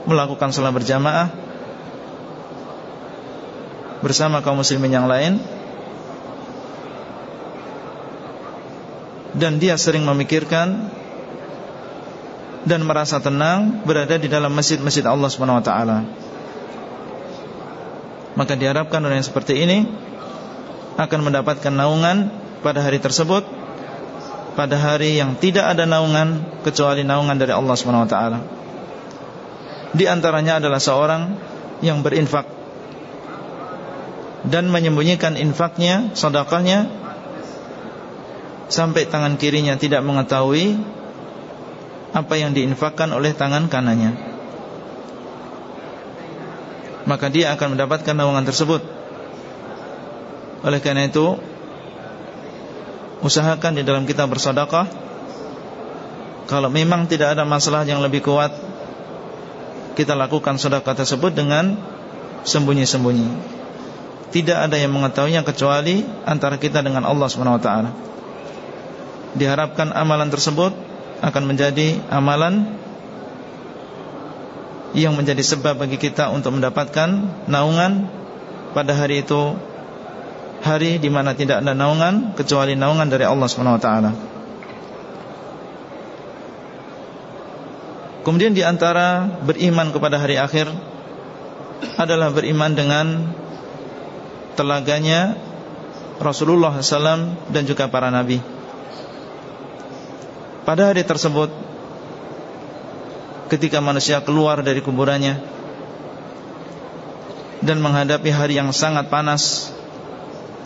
Melakukan salat berjamaah bersama kaum muslimin yang lain dan dia sering memikirkan dan merasa tenang berada di dalam masjid-masjid Allah SWT maka diharapkan orang yang seperti ini akan mendapatkan naungan pada hari tersebut pada hari yang tidak ada naungan kecuali naungan dari Allah Subhanahu wa taala. Di antaranya adalah seorang yang berinfak dan menyembunyikan infaknya, sedekahnya sampai tangan kirinya tidak mengetahui apa yang diinfakkan oleh tangan kanannya. Maka dia akan mendapatkan naungan tersebut. Oleh karena itu, usahakan di dalam kita bersedekah kalau memang tidak ada masalah yang lebih kuat kita lakukan sedekah tersebut dengan sembunyi-sembunyi tidak ada yang mengetahuinya kecuali antara kita dengan Allah SWT Diharapkan amalan tersebut akan menjadi amalan yang menjadi sebab bagi kita untuk mendapatkan naungan pada hari itu hari di mana tidak ada naungan kecuali naungan dari Allah SWT Kemudian di antara beriman kepada hari akhir adalah beriman dengan telaganya Rasulullah SAW dan juga para nabi. Pada hari tersebut, ketika manusia keluar dari kuburannya dan menghadapi hari yang sangat panas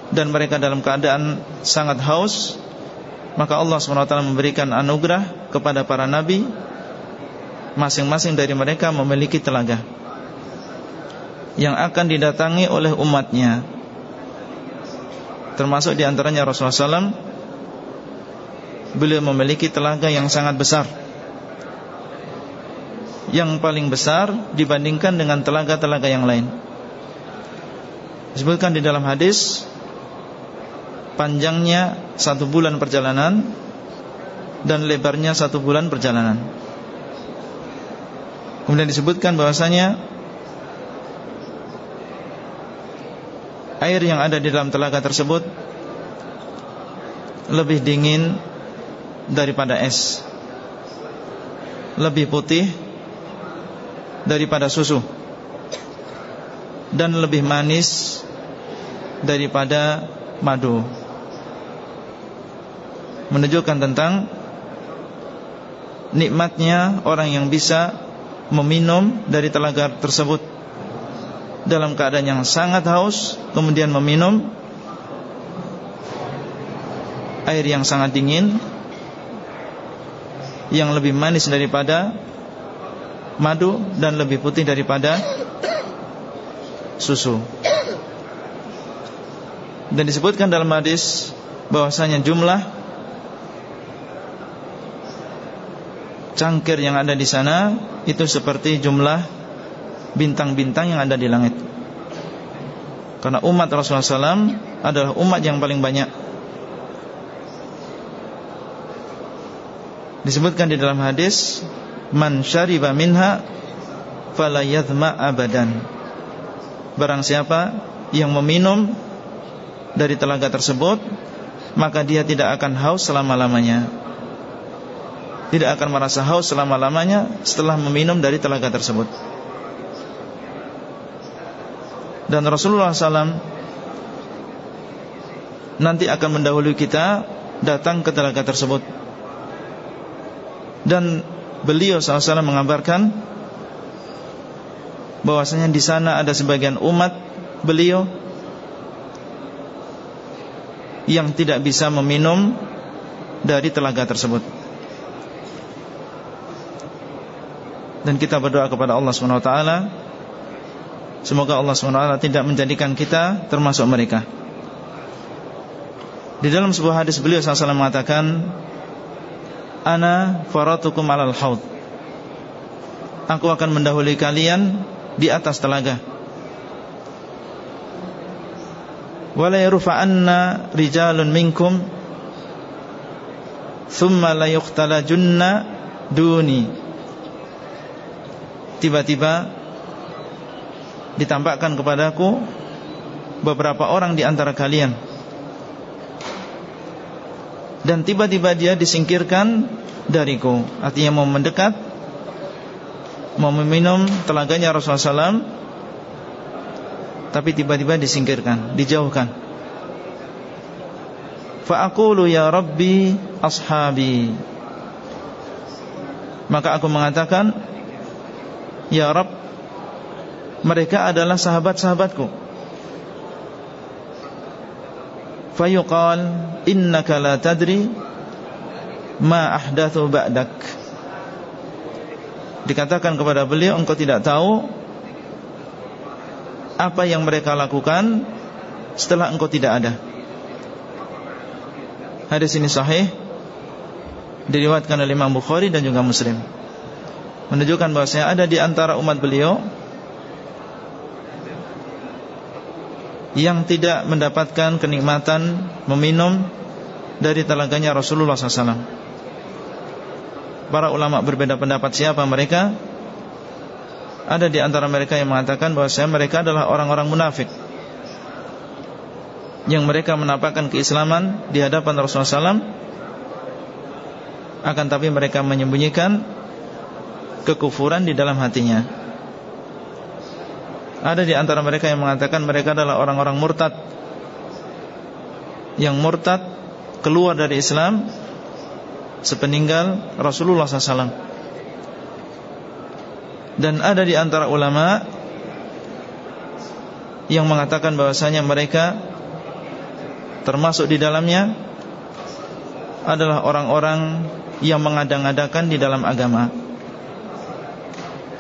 dan mereka dalam keadaan sangat haus, maka Allah SWT memberikan anugerah kepada para nabi Masing-masing dari mereka memiliki telaga Yang akan didatangi oleh umatnya. Termasuk di antaranya Rasulullah SAW Beliau memiliki telaga yang sangat besar. Yang paling besar dibandingkan dengan telaga-telaga yang lain. Disebutkan di dalam hadis Panjangnya satu bulan perjalanan Dan lebarnya satu bulan perjalanan. Kemudian disebutkan bahwasanya air yang ada di dalam telaga tersebut lebih dingin daripada es. Lebih putih daripada susu. Dan lebih manis daripada madu. Menunjukkan tentang nikmatnya orang yang bisa meminum dari telaga tersebut. Dalam keadaan yang sangat haus kemudian meminum air yang sangat dingin yang lebih manis daripada madu dan lebih putih daripada susu. Dan disebutkan dalam hadis bahwasanya jumlah cangkir yang ada di sana itu seperti jumlah bintang-bintang yang ada di langit Karena umat Rasulullah SAW adalah umat yang paling banyak Disebutkan di dalam hadis Man syariba minha Fala yadma abadan. Barang siapa yang meminum Dari telaga tersebut Maka dia tidak akan haus selama-lamanya. Tidak akan merasa haus selama-lamanya Setelah meminum dari telaga tersebut. Dan Rasulullah SAW nanti akan mendahului kita datang ke telaga tersebut dan beliau SAW mengabarkan bahwasanya di sana ada sebagian umat beliau yang tidak bisa meminum dari telaga tersebut. Dan kita berdoa kepada Allah Subhanahu wa taala Semoga Allah SWT tidak menjadikan kita termasuk mereka Di dalam sebuah hadis beliau SAW mengatakan Ana faratukum alal haud. Aku akan mendahului kalian di atas telaga. Wala yarufa'anna rijalun minkum Thumma la junna duni. Tiba-tiba ditampakkan kepadaku beberapa orang di antara kalian dan tiba-tiba dia disingkirkan dariku. Artinya mau mendekat mau meminum telaganya Rasulullah SAW tapi tiba-tiba disingkirkan dijauhkan. Fa'aqulu ya rabbi ashabi. Maka aku mengatakan Ya Rabb Mereka adalah sahabat-sahabatku Fayuqal Innaka la tadri Ma ahdathu ba'dak. Dikatakan kepada beliau Engkau tidak tahu Apa yang mereka lakukan Setelah engkau tidak ada. Hadis ini sahih Diriwatkan oleh Imam Bukhari dan juga Muslim. Menunjukkan bahwasanya ada di antara umat beliau yang tidak mendapatkan kenikmatan meminum dari telaganya Rasulullah SAW. Para ulama berbeda pendapat siapa mereka. Ada di antara mereka yang mengatakan bahwasanya mereka adalah orang-orang munafik yang mereka menampakkan keislaman di hadapan Rasulullah SAW. Akan tapi mereka menyembunyikan kekufuran di dalam hatinya Ada di antara mereka yang mengatakan mereka adalah orang-orang murtad. Yang murtad keluar dari Islam Sepeninggal Rasulullah SAW Dan ada di antara ulama Yang mengatakan bahwasanya mereka Termasuk di dalamnya Adalah orang-orang Yang mengadang-adakan di dalam agama.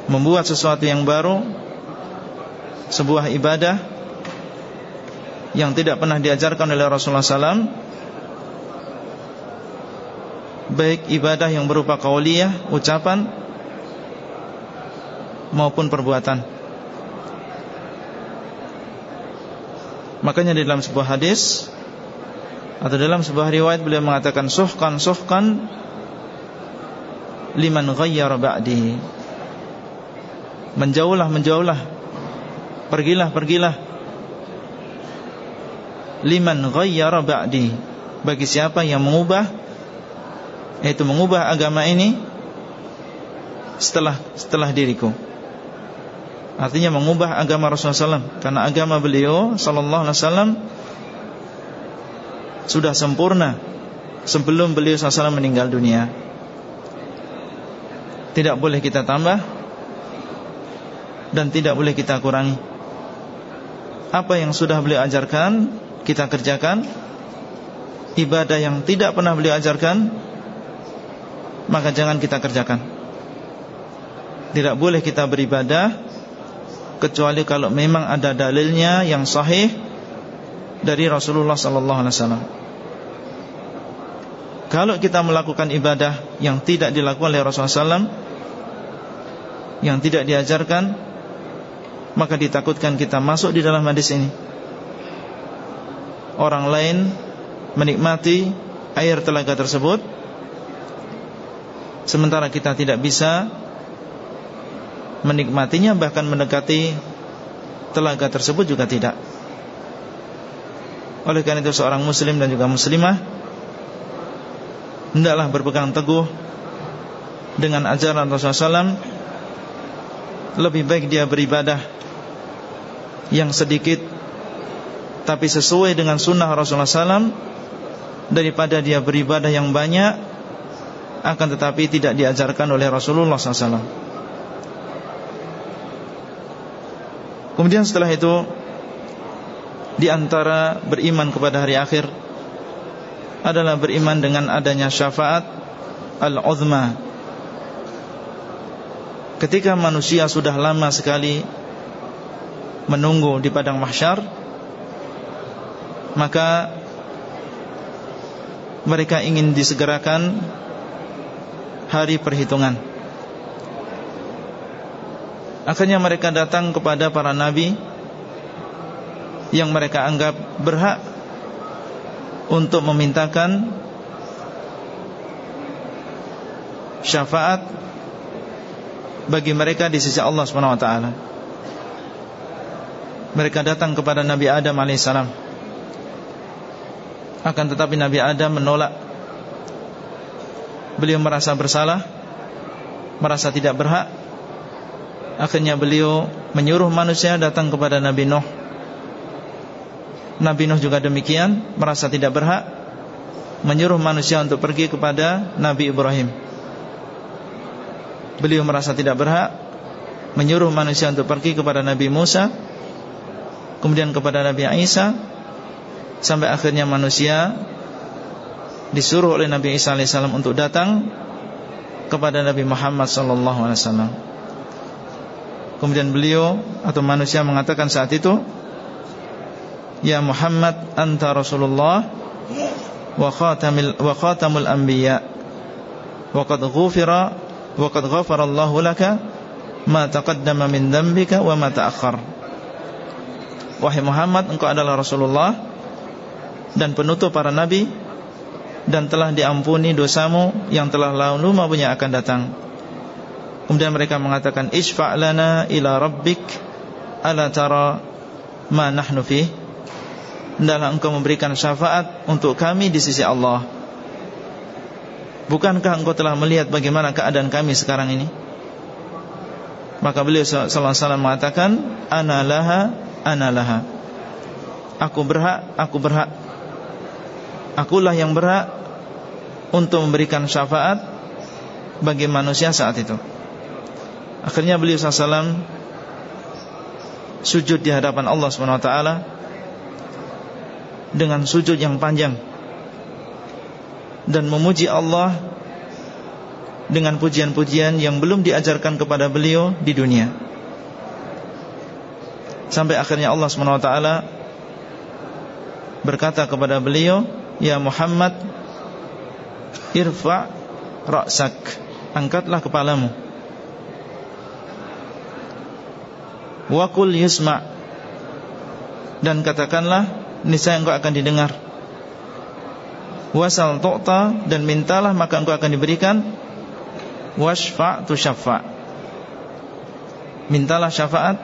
Membuat sesuatu yang baru sebuah ibadah yang tidak pernah diajarkan oleh Rasulullah SAW baik ibadah yang berupa kauliyah ucapan maupun perbuatan. Makanya di dalam sebuah hadis atau dalam sebuah riwayat beliau mengatakan suhkan suhkan liman ghayyara ba'di Menjauhlah, menjauhlah Pergilah, pergilah. Liman ghayyara ba'di. Bagi siapa yang mengubah Yaitu mengubah agama ini Setelah setelah diriku. Artinya mengubah agama Rasulullah SAW Karena agama beliau Sallallahu Alaihi Wasallam Sudah sempurna Sebelum beliau SAW meninggal dunia. Tidak boleh kita tambah dan tidak boleh kita kurangi. Apa yang sudah beliau ajarkan kita kerjakan. Ibadah yang tidak pernah beliau ajarkan maka jangan kita kerjakan. Tidak boleh kita beribadah kecuali kalau memang ada dalilnya yang sahih dari Rasulullah sallallahu alaihi wasallam. Kalau kita melakukan ibadah yang tidak dilakukan oleh Rasulullah SAW Yang tidak diajarkan maka ditakutkan kita masuk di dalam hadis ini. Orang lain menikmati air telaga tersebut Sementara kita tidak bisa menikmatinya Bahkan mendekati telaga tersebut juga tidak. Oleh karena itu seorang muslim dan juga muslimah Hendaklah berpegang teguh Dengan ajaran Rasulullah SAW Lebih baik dia beribadah yang sedikit tapi sesuai dengan sunnah Rasulullah SAW daripada dia beribadah yang banyak akan tetapi tidak diajarkan oleh Rasulullah SAW. Kemudian setelah itu di antara beriman kepada hari akhir adalah beriman dengan adanya syafaat al-uzma. Ketika manusia sudah lama sekali menunggu di padang mahsyar maka mereka ingin disegerakan hari perhitungan. Akhirnya mereka datang kepada para nabi yang mereka anggap berhak untuk memintakan syafaat bagi mereka di sisi Allah Subhanahu wa taala. Mereka datang kepada Nabi Adam AS Akan tetapi Nabi Adam menolak. Beliau merasa bersalah Merasa tidak berhak. Akhirnya beliau menyuruh manusia datang kepada Nabi Nuh. Nabi Nuh juga demikian Merasa tidak berhak Menyuruh manusia untuk pergi kepada Nabi Ibrahim Beliau merasa tidak berhak menyuruh manusia untuk pergi kepada Nabi Musa kemudian kepada Nabi Isa sampai akhirnya manusia disuruh oleh Nabi Isa alaihissalam untuk datang kepada Nabi Muhammad sallallahu alaihi wasallam. Kemudian beliau atau manusia mengatakan saat itu, "Ya Muhammad, anta Rasulullah wa khatamil wa khatamul anbiya wa qad ghufira wa qad ghafara Allahu laka ma taqaddama min dhanbika wa ma ta'akhkhar." Wahai Muhammad, engkau adalah Rasulullah dan penutup para nabi dan telah diampuni dosamu yang telah lalu maupun yang akan datang. Kemudian mereka mengatakan isfa' lana ila rabbik ala tara ma nahnu fih. Hendaklah engkau memberikan syafaat untuk kami di sisi Allah. Bukankah engkau telah melihat bagaimana keadaan kami sekarang ini? Maka beliau sallallahu alaihi wasallam mengatakan ana laha ana laha. Aku berhak, aku berhak Akulah yang berhak Untuk memberikan syafaat Bagi manusia saat itu Akhirnya beliau SAW Sujud di hadapan Allah SWT Dengan sujud yang panjang Dan memuji Allah Dengan pujian-pujian Yang belum diajarkan kepada beliau Di dunia. Sampai akhirnya Allah SWT Berkata kepada beliau Ya Muhammad Irfa' Ra'sak Angkatlah kepalamu. Wakul yusma' Dan katakanlah Nisaya engkau akan didengar Wasal tu'ta Dan mintalah maka engkau akan diberikan. Washfa' tu syafa' Mintalah syafaat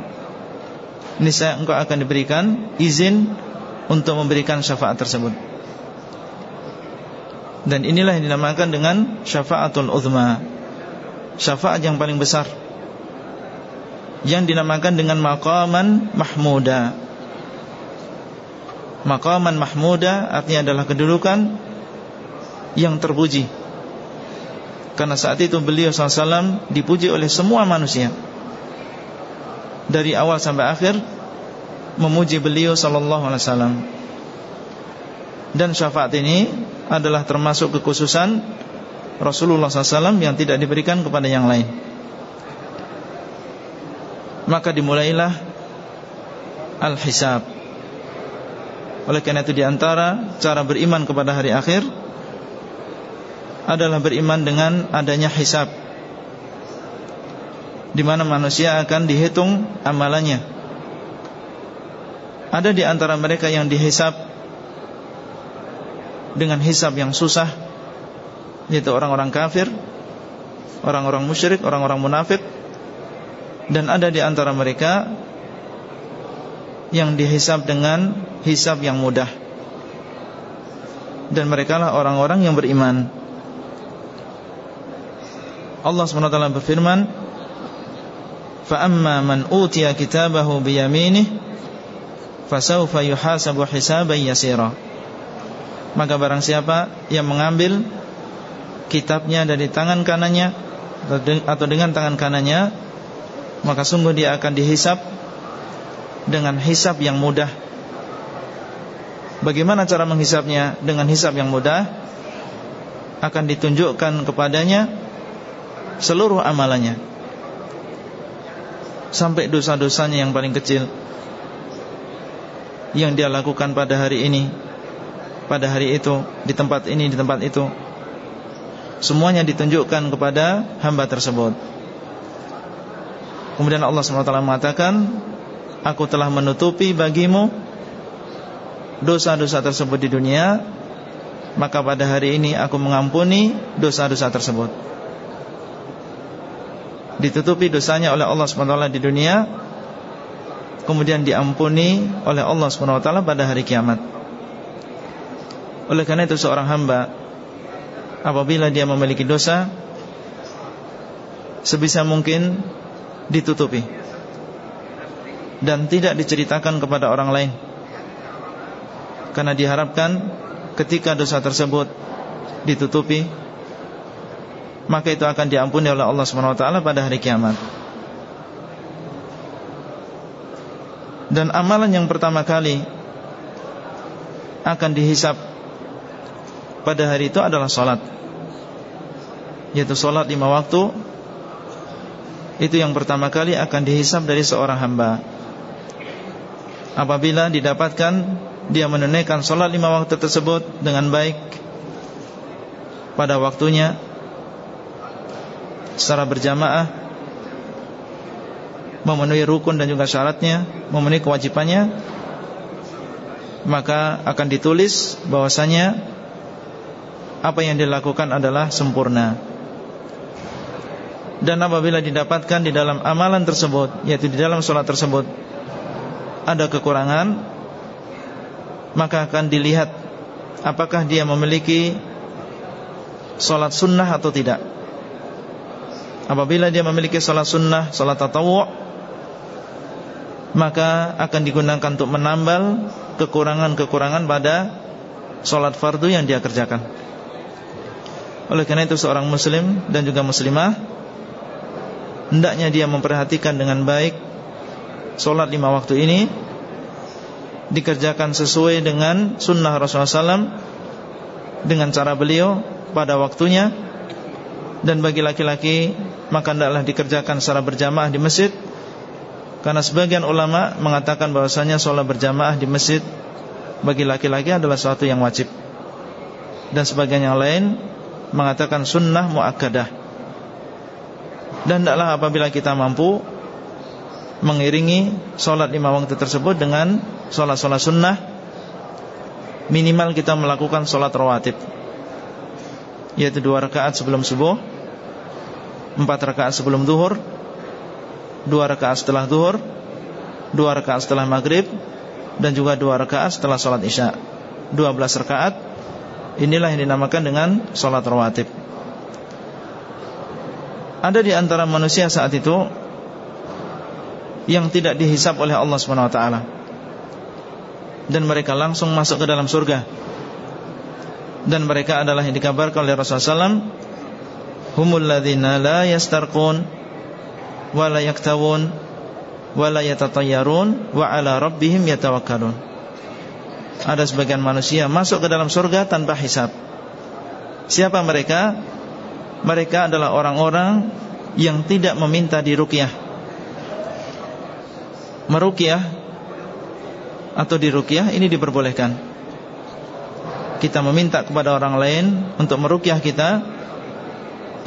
Nisaya engkau akan diberikan Izin untuk memberikan syafaat tersebut. Dan inilah yang dinamakan dengan syafaatul uzma. Syafaat yang paling besar. Yang dinamakan dengan maqaman mahmuda. Maqaman mahmuda artinya adalah kedudukan Yang terpuji. Karena saat itu beliau SAW dipuji oleh semua manusia. Dari awal sampai akhir Memuji beliau SAW Dan syafaat ini adalah termasuk kekhususan Rasulullah SAW yang tidak diberikan kepada yang lain. Maka dimulailah Al-Hisab. Oleh karena itu di antara cara beriman kepada hari akhir Adalah beriman dengan adanya hisab di mana manusia akan dihitung amalannya Ada di antara mereka yang dihisab dengan hisab yang susah yaitu orang-orang kafir, orang-orang musyrik, orang-orang munafik dan ada di antara mereka yang dihisab dengan hisab yang mudah. Dan mereka lah orang-orang yang beriman. Allah SWT berfirman, "Fa'amma man utiya kitabahu biyaminih, fasawfa yuhasabu hisaban yasira." Maka barang siapa yang mengambil kitabnya dari tangan kanannya atau dengan tangan kanannya maka sungguh dia akan dihisap dengan hisap yang mudah. Bagaimana cara menghisapnya dengan hisap yang mudah? Akan ditunjukkan kepadanya seluruh amalannya. Sampai dosa-dosanya yang paling kecil yang dia lakukan pada hari ini pada hari itu Di tempat ini, di tempat itu Semuanya ditunjukkan kepada hamba tersebut. Kemudian Allah SWT mengatakan Aku telah menutupi bagimu Dosa-dosa tersebut di dunia Maka pada hari ini aku mengampuni Dosa-dosa tersebut Ditutupi dosanya oleh Allah SWT di dunia Kemudian diampuni oleh Allah SWT pada hari kiamat. Oleh karena itu seorang hamba Apabila dia memiliki dosa Sebisa mungkin Ditutupi Dan tidak diceritakan kepada orang lain. Karena diharapkan Ketika dosa tersebut Ditutupi Maka itu akan diampuni oleh Allah SWT pada hari kiamat. Dan amalan yang pertama kali akan dihisap pada hari itu adalah sholat Yaitu sholat lima waktu. Itu yang pertama kali akan dihisap dari seorang hamba. Apabila didapatkan Dia menunaikan sholat lima waktu tersebut Dengan baik Pada waktunya Secara berjamaah Memenuhi rukun dan juga syaratnya Memenuhi kewajibannya Maka akan ditulis bahwasanya apa yang dilakukan adalah sempurna. Dan apabila didapatkan di dalam amalan tersebut Yaitu di dalam sholat tersebut Ada kekurangan Maka akan dilihat Apakah dia memiliki Sholat sunnah atau tidak Apabila dia memiliki sholat sunnah Sholat tatawu' Maka akan digunakan untuk menambal Kekurangan-kekurangan pada Sholat fardu yang dia kerjakan. Oleh karena itu seorang muslim dan juga muslimah Hendaknya dia memperhatikan dengan baik Solat lima waktu ini Dikerjakan sesuai dengan sunnah Rasulullah SAW Dengan cara beliau pada waktunya Dan bagi laki-laki Maka hendaklah dikerjakan secara berjamaah di masjid Karena sebagian ulama mengatakan bahwasanya Solat berjamaah di masjid Bagi laki-laki adalah suatu yang wajib Dan sebagian yang lain mengatakan sunnah muakkadah. Dan tidaklah apabila kita mampu mengiringi solat lima waktu tersebut dengan solat-solat sunnah, minimal kita melakukan solat rawatib, yaitu dua rakaat sebelum subuh, empat rakaat sebelum duhur, dua rakaat setelah duhur, dua rakaat setelah maghrib, dan juga dua rakaat setelah solat isya. Dua belas rakaat Inilah yang dinamakan dengan sholat rawatib. Ada di antara manusia saat itu Yang tidak dihisap oleh Allah SWT Dan mereka langsung masuk ke dalam surga. Dan mereka adalah yang dikabarkan oleh Rasulullah SAW Humul ladhina la yastarqun Wa la yaktawun Wa la yatatayyarun Wa ala rabbihim yatawakkalun ada sebagian manusia masuk ke dalam surga tanpa hisap. Siapa mereka? Mereka adalah orang-orang yang tidak meminta diruqyah. Meruqyah atau diruqyah ini diperbolehkan. Kita meminta kepada orang lain untuk meruqyah kita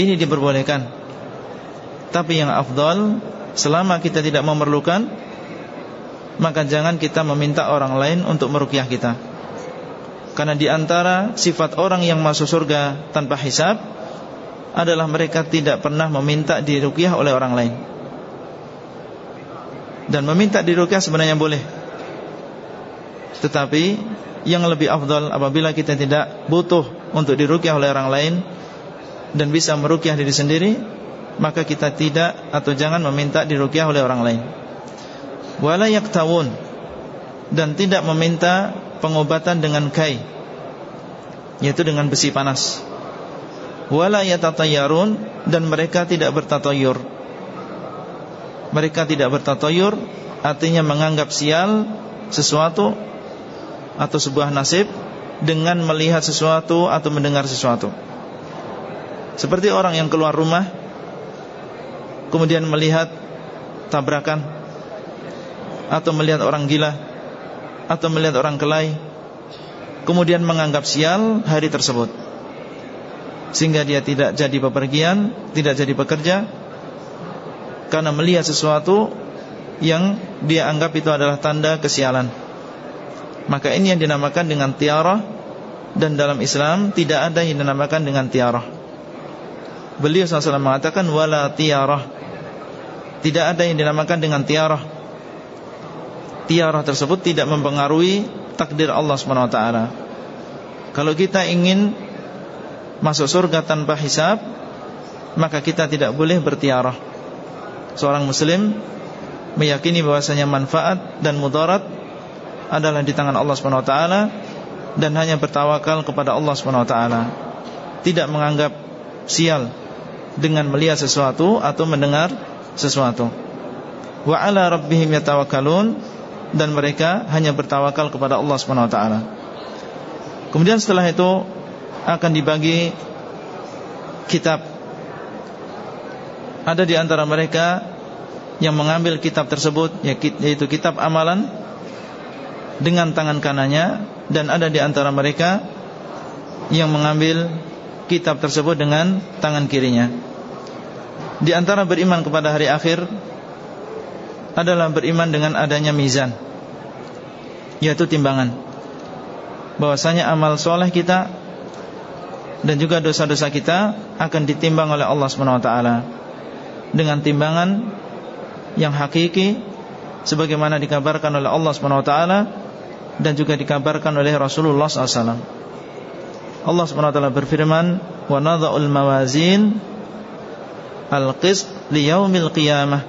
ini diperbolehkan. Tapi yang afdal selama kita tidak memerlukan maka jangan kita meminta orang lain untuk merukyah kita. Karena di antara sifat orang yang masuk surga tanpa hisab adalah mereka tidak pernah meminta dirukyah oleh orang lain. Dan meminta dirukyah sebenarnya boleh. Tetapi yang lebih afdal apabila kita tidak butuh untuk dirukyah oleh orang lain dan bisa merukyah diri sendiri, maka kita tidak atau jangan meminta dirukyah oleh orang lain. Wala yaktawun dan tidak meminta pengobatan dengan kai yaitu dengan besi panas. Wala yatatayyarun dan mereka tidak bertatayur mereka tidak bertatayur artinya menganggap sial sesuatu atau sebuah nasib dengan melihat sesuatu atau mendengar sesuatu seperti orang yang keluar rumah kemudian melihat tabrakan atau melihat orang gila atau melihat orang kelai kemudian menganggap sial hari tersebut sehingga dia tidak jadi bepergian, tidak jadi bekerja karena melihat sesuatu yang dia anggap itu adalah tanda kesialan. Maka ini yang dinamakan dengan tiarah dan dalam Islam tidak ada yang dinamakan dengan tiarah. Beliau SAW mengatakan wala tiarah. Tidak ada yang dinamakan dengan tiarah. Tiarah tersebut tidak mempengaruhi takdir Allah SWT Kalau kita ingin masuk surga tanpa hisab Maka kita tidak boleh bertiarah. Seorang muslim meyakini bahwasanya manfaat dan mudarat adalah di tangan Allah SWT Dan hanya bertawakal kepada Allah SWT Tidak menganggap sial dengan melihat sesuatu atau mendengar sesuatu Wa ala rabbihim yatawakkalun dan mereka hanya bertawakal kepada Allah Subhanahu wa taala. Kemudian setelah itu akan dibagi kitab. Ada di antara mereka yang mengambil kitab tersebut yaitu kitab amalan dengan tangan kanannya dan ada di antara mereka yang mengambil kitab tersebut dengan tangan kirinya. Di antara beriman kepada hari akhir adalah beriman dengan adanya mizan yaitu timbangan. Bahwasanya amal soleh kita dan juga dosa-dosa kita akan ditimbang oleh Allah taala dengan timbangan yang hakiki sebagaimana dikabarkan oleh Allah taala dan juga dikabarkan oleh Rasulullah SAW. Allah Subhanahu wa taala berfirman, "Wa nadha'ul mawazin al-qist li yaumil qiyamah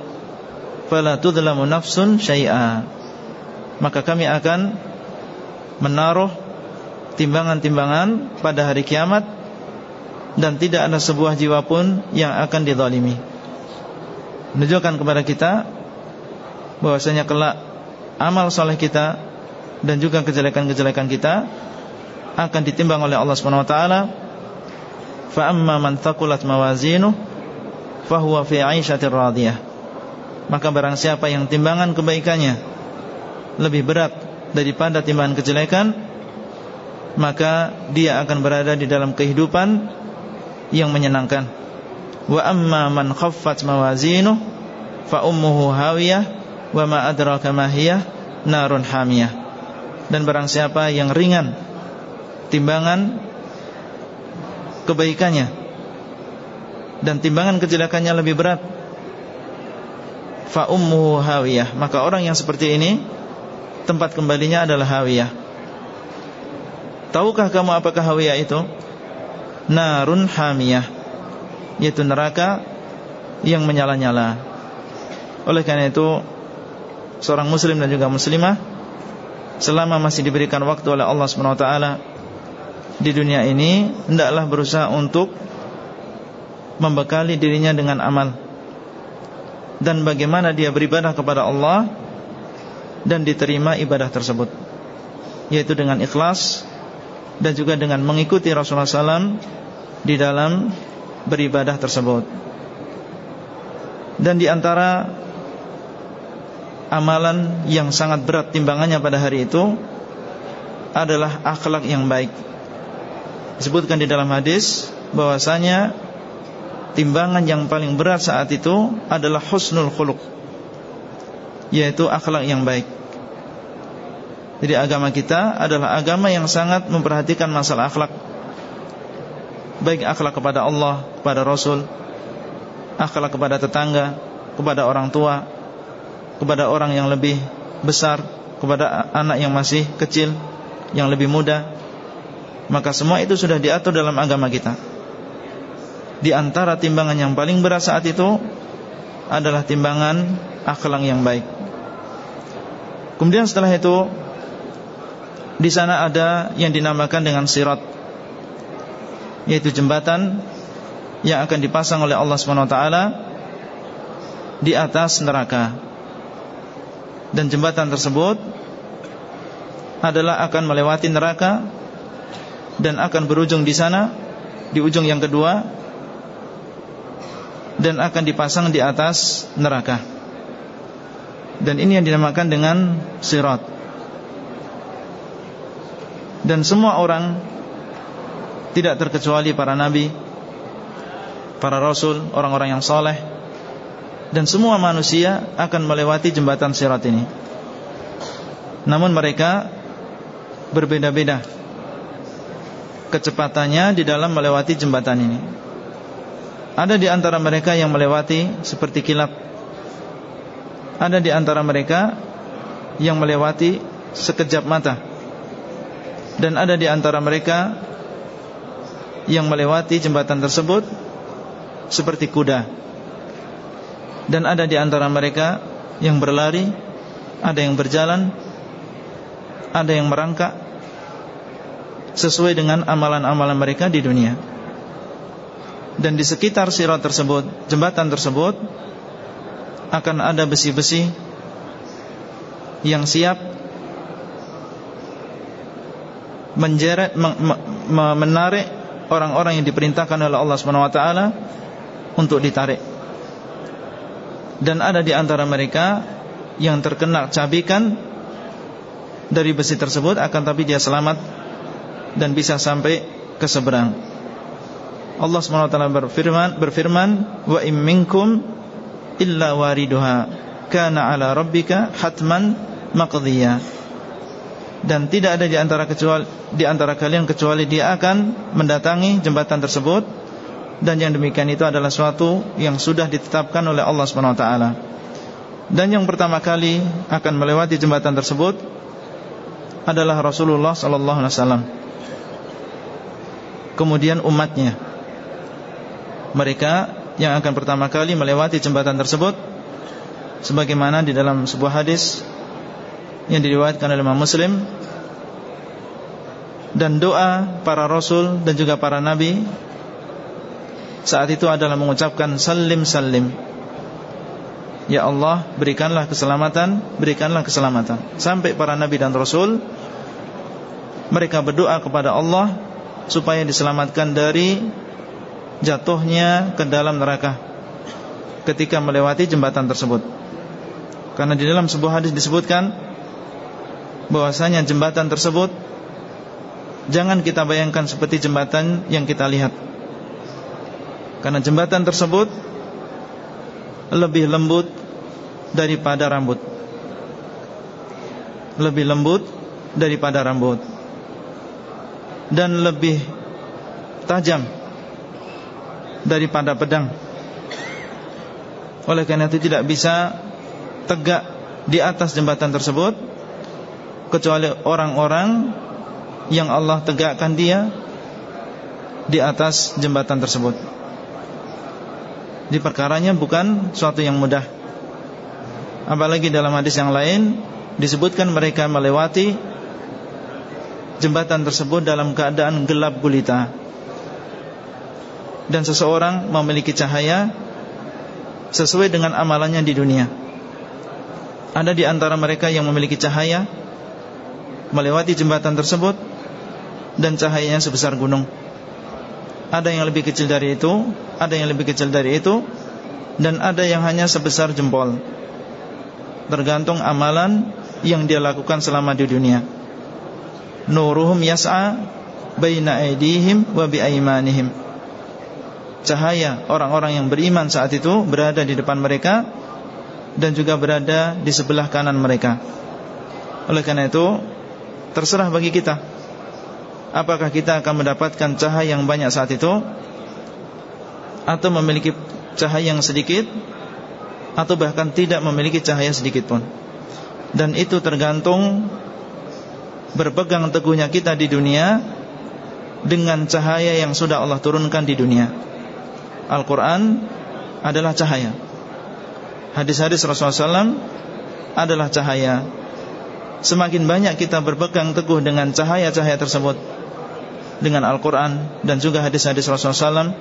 fala tudlamu nafsun syai'a." Maka kami akan menaruh timbangan-timbangan pada hari kiamat dan tidak ada sebuah jiwa pun yang akan dizalimi menunjukkan kepada kita bahwasanya kelak amal soleh kita dan juga kejelekan-kejelekan kita akan ditimbang oleh Allah Subhanahu wa taala. Fa amma man thaqulat mawazinuh fahuwa fi 'aisyatir radiyah. Maka barang siapa yang timbangan kebaikannya lebih berat daripada timbangan kejelekan, maka dia akan berada di dalam kehidupan yang menyenangkan. Wa amma man khaffat mawazinuh fa ummuhu hawiyah wa ma adraka ma narun hamiyah. Dan barang siapa yang ringan timbangan kebaikannya dan timbangan kejelekannya lebih berat fa ummuhu hawiyah, maka orang yang seperti ini tempat kembalinya adalah hawiyah. Tahukah kamu apakah hawiyah itu? Narun hamiyah yaitu neraka yang menyala-nyala. Oleh karena itu seorang muslim dan juga muslimah selama masih diberikan waktu oleh Allah SWT di dunia ini hendaklah berusaha untuk membekali dirinya dengan amal dan bagaimana dia beribadah kepada Allah dan diterima ibadah tersebut yaitu dengan ikhlas dan juga dengan mengikuti Rasulullah SAW di dalam beribadah tersebut. Dan di antara amalan yang sangat berat timbangannya pada hari itu adalah akhlak yang baik. Disebutkan di dalam hadis bahwasanya timbangan yang paling berat saat itu adalah husnul khuluq yaitu akhlak yang baik. Jadi agama kita adalah agama yang sangat memperhatikan masalah akhlak baik akhlak kepada Allah, kepada Rasul, akhlak kepada tetangga, kepada orang tua, kepada orang yang lebih besar, kepada anak yang masih kecil, yang lebih muda. Maka semua itu sudah diatur dalam agama kita. Di antara timbangan yang paling berat saat itu adalah timbangan akhlak yang baik. Kemudian setelah itu di sana ada yang dinamakan dengan sirat yaitu jembatan yang akan dipasang oleh Allah SWT di atas neraka. Dan jembatan tersebut adalah akan melewati neraka dan akan berujung di sana di ujung yang kedua dan akan dipasang di atas neraka. Dan ini yang dinamakan dengan sirat. Dan semua orang tidak terkecuali para nabi, para rasul, orang-orang yang soleh dan semua manusia akan melewati jembatan sirat ini. Namun mereka berbeda-beda kecepatannya di dalam melewati jembatan ini. Ada di antara mereka yang melewati seperti kilat. Ada di antara mereka yang melewati sekejap mata. Dan ada di antara mereka yang melewati jembatan tersebut seperti kuda. Dan ada di antara mereka yang berlari, ada yang berjalan, ada yang merangkak sesuai dengan amalan-amalan mereka di dunia. Dan di sekitar sirat tersebut, jembatan tersebut akan ada besi-besi yang siap menjeret menarik orang-orang yang diperintahkan oleh Allah Subhanahu wa taala untuk ditarik. Dan ada di antara mereka yang terkena cabikan dari besi tersebut akan tapi dia selamat dan bisa sampai ke seberang. Allah SWT berfirman, berfirman wa im minkum illa wariduha kana ala rabbika hatman maqdiyah dan tidak ada di antara kecuali di antara kalian kecuali dia akan mendatangi jembatan tersebut dan yang demikian itu adalah suatu yang sudah ditetapkan oleh Allah Subhanahu wa taala. Dan yang pertama kali akan melewati jembatan tersebut adalah Rasulullah sallallahu alaihi wasallam. Kemudian umatnya. Mereka yang akan pertama kali melewati jembatan tersebut sebagaimana di dalam sebuah hadis yang diriwayatkan oleh Imam Muslim dan doa para rasul dan juga para nabi saat itu adalah mengucapkan salim salim Ya Allah berikanlah keselamatan Berikanlah keselamatan Sampai para nabi dan rasul Mereka berdoa kepada Allah Supaya diselamatkan dari Jatuhnya ke dalam neraka Ketika melewati jembatan tersebut. Karena di dalam sebuah hadis disebutkan bahwasanya jembatan tersebut Jangan kita bayangkan seperti jembatan yang kita lihat. Karena jembatan tersebut Lebih lembut daripada rambut. Lebih lembut daripada rambut Dan lebih tajam Daripada pedang Oleh karena itu tidak bisa Tegak di atas jembatan tersebut Kecuali orang-orang yang Allah tegakkan dia di atas jembatan tersebut. Di perkaranya bukan suatu yang mudah. Apalagi dalam hadis yang lain disebutkan mereka melewati jembatan tersebut dalam keadaan gelap gulita. Dan seseorang memiliki cahaya sesuai dengan amalannya di dunia. Ada di antara mereka yang memiliki cahaya melewati jembatan tersebut dan cahayanya sebesar gunung. Ada yang lebih kecil dari itu, ada yang lebih kecil dari itu, dan ada yang hanya sebesar jempol. Tergantung amalan yang dia lakukan selama di dunia. Nuruhum yas'a baina aydihim wa biaimanihim. Cahaya orang-orang yang beriman saat itu berada di depan mereka dan juga berada di sebelah kanan mereka. Oleh karena itu, terserah bagi kita Apakah kita akan mendapatkan cahaya yang banyak saat itu Atau memiliki cahaya yang sedikit Atau bahkan tidak memiliki cahaya sedikit pun Dan itu tergantung Berpegang teguhnya kita di dunia Dengan cahaya yang sudah Allah turunkan di dunia. Al-Quran adalah cahaya. Hadis-hadis Rasulullah SAW adalah cahaya. Semakin banyak kita berpegang teguh dengan cahaya-cahaya tersebut dengan Al-Quran dan juga hadis-hadis Rasulullah SAW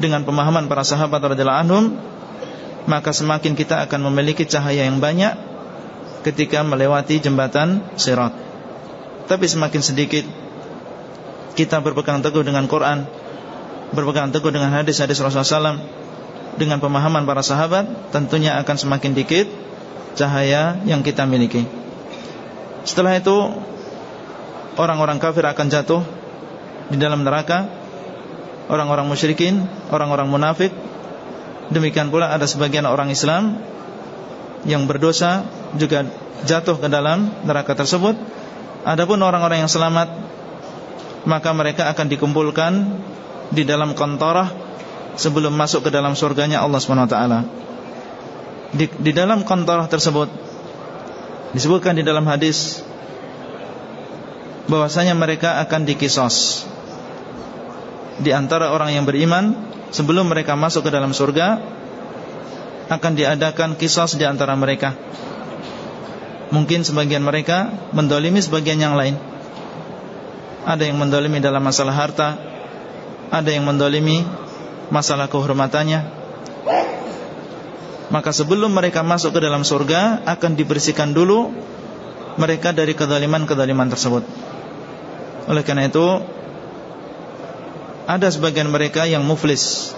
dengan pemahaman para sahabat radhiyallahu anhum maka semakin kita akan memiliki cahaya yang banyak ketika melewati jembatan sirat tapi semakin sedikit kita berpegang teguh dengan Quran berpegang teguh dengan hadis-hadis Rasulullah SAW dengan pemahaman para sahabat tentunya akan semakin dikit cahaya yang kita miliki setelah itu orang-orang kafir akan jatuh di dalam neraka orang-orang musyrikin, orang-orang munafik. Demikian pula ada sebagian orang Islam yang berdosa juga jatuh ke dalam neraka tersebut. Adapun orang-orang yang selamat maka mereka akan dikumpulkan di dalam kontorah sebelum masuk ke dalam surganya Allah SWT di, di dalam kontorah tersebut disebutkan di dalam hadis bahwasanya mereka akan dikisos di antara orang yang beriman sebelum mereka masuk ke dalam surga akan diadakan kisah di antara mereka. Mungkin sebagian mereka mendolimi sebagian yang lain. Ada yang mendolimi dalam masalah harta, ada yang mendolimi masalah kehormatannya. Maka sebelum mereka masuk ke dalam surga akan dibersihkan dulu mereka dari kezaliman-kezaliman tersebut. Oleh karena itu ada sebagian mereka yang muflis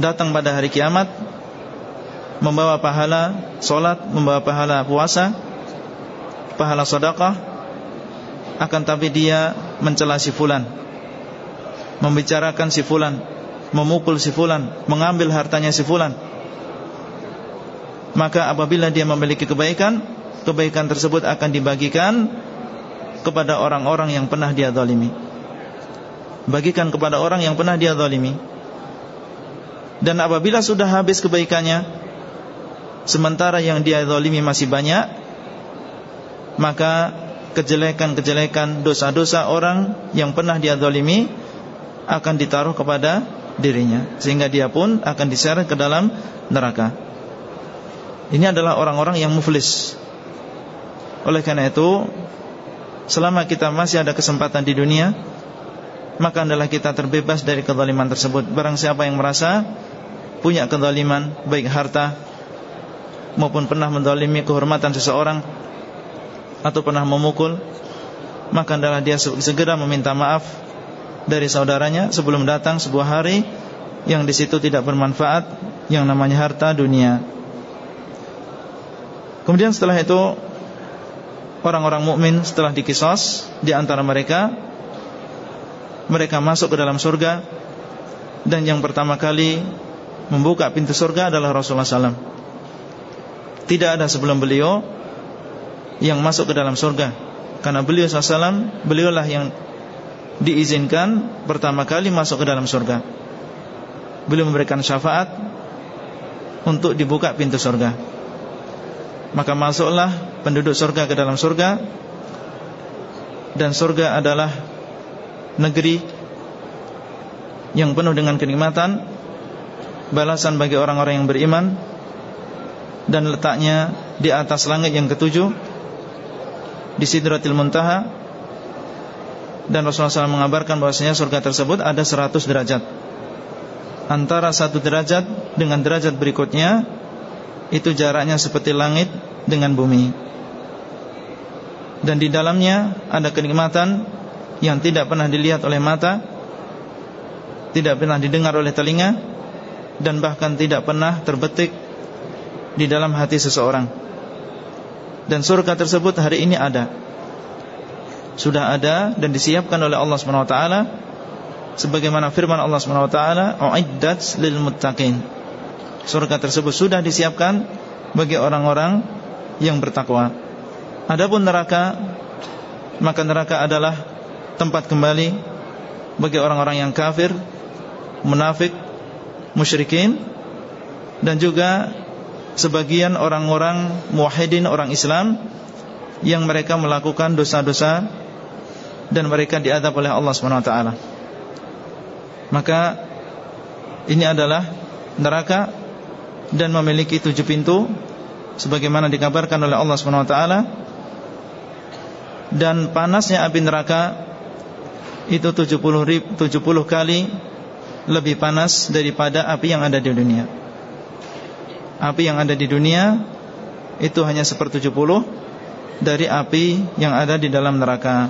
datang pada hari kiamat membawa pahala solat, membawa pahala puasa, pahala sedekah, akan tapi dia mencela si fulan, membicarakan si fulan, memukul si fulan, mengambil hartanya si fulan. Maka apabila dia memiliki kebaikan, kebaikan tersebut akan dibagikan kepada orang-orang yang pernah dia zalimi. Bagikan kepada orang yang pernah dia zalimi. Dan apabila sudah habis kebaikannya, sementara yang dia zalimi masih banyak, maka kejelekan-kejelekan, dosa-dosa orang yang pernah dia zalimi akan ditaruh kepada dirinya sehingga dia pun akan diseret ke dalam neraka. Ini adalah orang-orang yang muflis. Oleh karena itu, selama kita masih ada kesempatan di dunia, maka adalah kita terbebas dari kezaliman tersebut. Barang siapa yang merasa punya kezaliman, baik harta maupun pernah mendalimi kehormatan seseorang atau pernah memukul, maka adalah dia segera meminta maaf dari saudaranya sebelum datang sebuah hari yang di situ tidak bermanfaat yang namanya harta dunia. Kemudian setelah itu orang-orang mukmin setelah dikisos di antara mereka mereka masuk ke dalam surga dan yang pertama kali membuka pintu surga adalah Rasulullah SAW. Tidak ada sebelum beliau yang masuk ke dalam surga karena beliau SAW beliaulah yang diizinkan pertama kali masuk ke dalam surga. Beliau memberikan syafaat untuk dibuka pintu surga. Maka masuklah penduduk surga ke dalam surga dan surga adalah negeri yang penuh dengan kenikmatan, balasan bagi orang-orang yang beriman dan letaknya di atas langit yang ketujuh di Sidratil Muntaha. Dan Rasulullah SAW mengabarkan bahwasanya surga tersebut ada 100 derajat. Antara satu derajat dengan derajat berikutnya Itu jaraknya seperti langit dengan bumi. Dan di dalamnya ada kenikmatan Yang tidak pernah dilihat oleh mata Tidak pernah didengar oleh telinga Dan bahkan tidak pernah terbetik Di dalam hati seseorang. Dan surga tersebut hari ini ada. Sudah ada dan disiapkan oleh Allah SWT sebagaimana firman Allah SWT uiddat lil muttaqin. Surga tersebut sudah disiapkan bagi orang-orang yang bertakwa. Adapun neraka maka neraka adalah tempat kembali bagi orang-orang yang kafir munafik musyrikin dan juga sebagian orang-orang muwahhidin orang Islam yang mereka melakukan dosa-dosa dan mereka diadab oleh Allah SWT Maka ini adalah neraka dan memiliki tujuh pintu sebagaimana dikabarkan oleh Allah SWT dan panasnya api neraka itu 70, 70 kali lebih panas daripada api yang ada di dunia api yang ada di dunia itu hanya sepertujuh puluh dari api yang ada di dalam neraka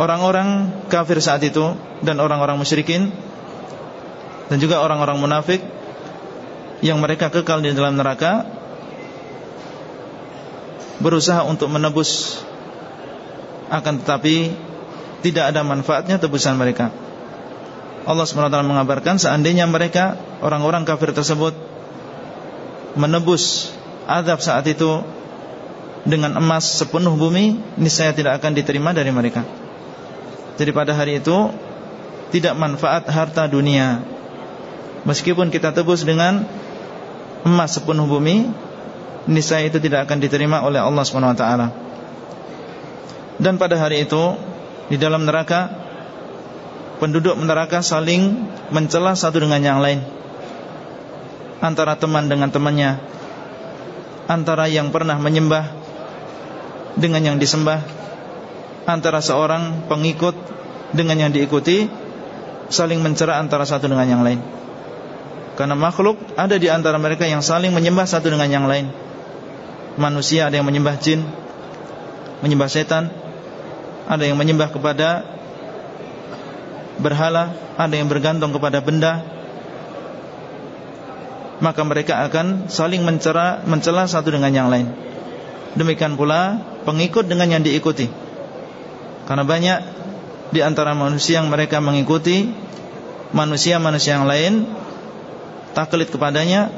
orang-orang kafir saat itu dan orang-orang musyrikin dan juga orang-orang munafik yang mereka kekal di dalam neraka berusaha untuk menebus akan tetapi tidak ada manfaatnya tebusan mereka. Allah SWT mengabarkan seandainya mereka orang-orang kafir tersebut menebus azab saat itu dengan emas sepenuh bumi, niscaya tidak akan diterima dari mereka. Jadi pada hari itu Tidak manfaat harta dunia. Meskipun kita tebus dengan Emas sepenuh bumi Niscaya itu tidak akan diterima oleh Allah SWT Dan pada hari itu Di dalam neraka Penduduk neraka saling Mencela satu dengan yang lain Antara teman dengan temannya Antara yang pernah menyembah Dengan yang disembah antara seorang pengikut dengan yang diikuti saling mencela antara satu dengan yang lain. Karena makhluk ada di antara mereka yang saling menyembah satu dengan yang lain. manusia, ada yang menyembah jin, menyembah setan, ada yang menyembah kepada berhala, ada yang bergantung kepada benda, maka mereka akan saling mencela, mencela satu dengan yang lain. Demikian pula pengikut dengan yang diikuti. Karena banyak di antara manusia yang mereka mengikuti manusia-manusia yang lain taklid kepadanya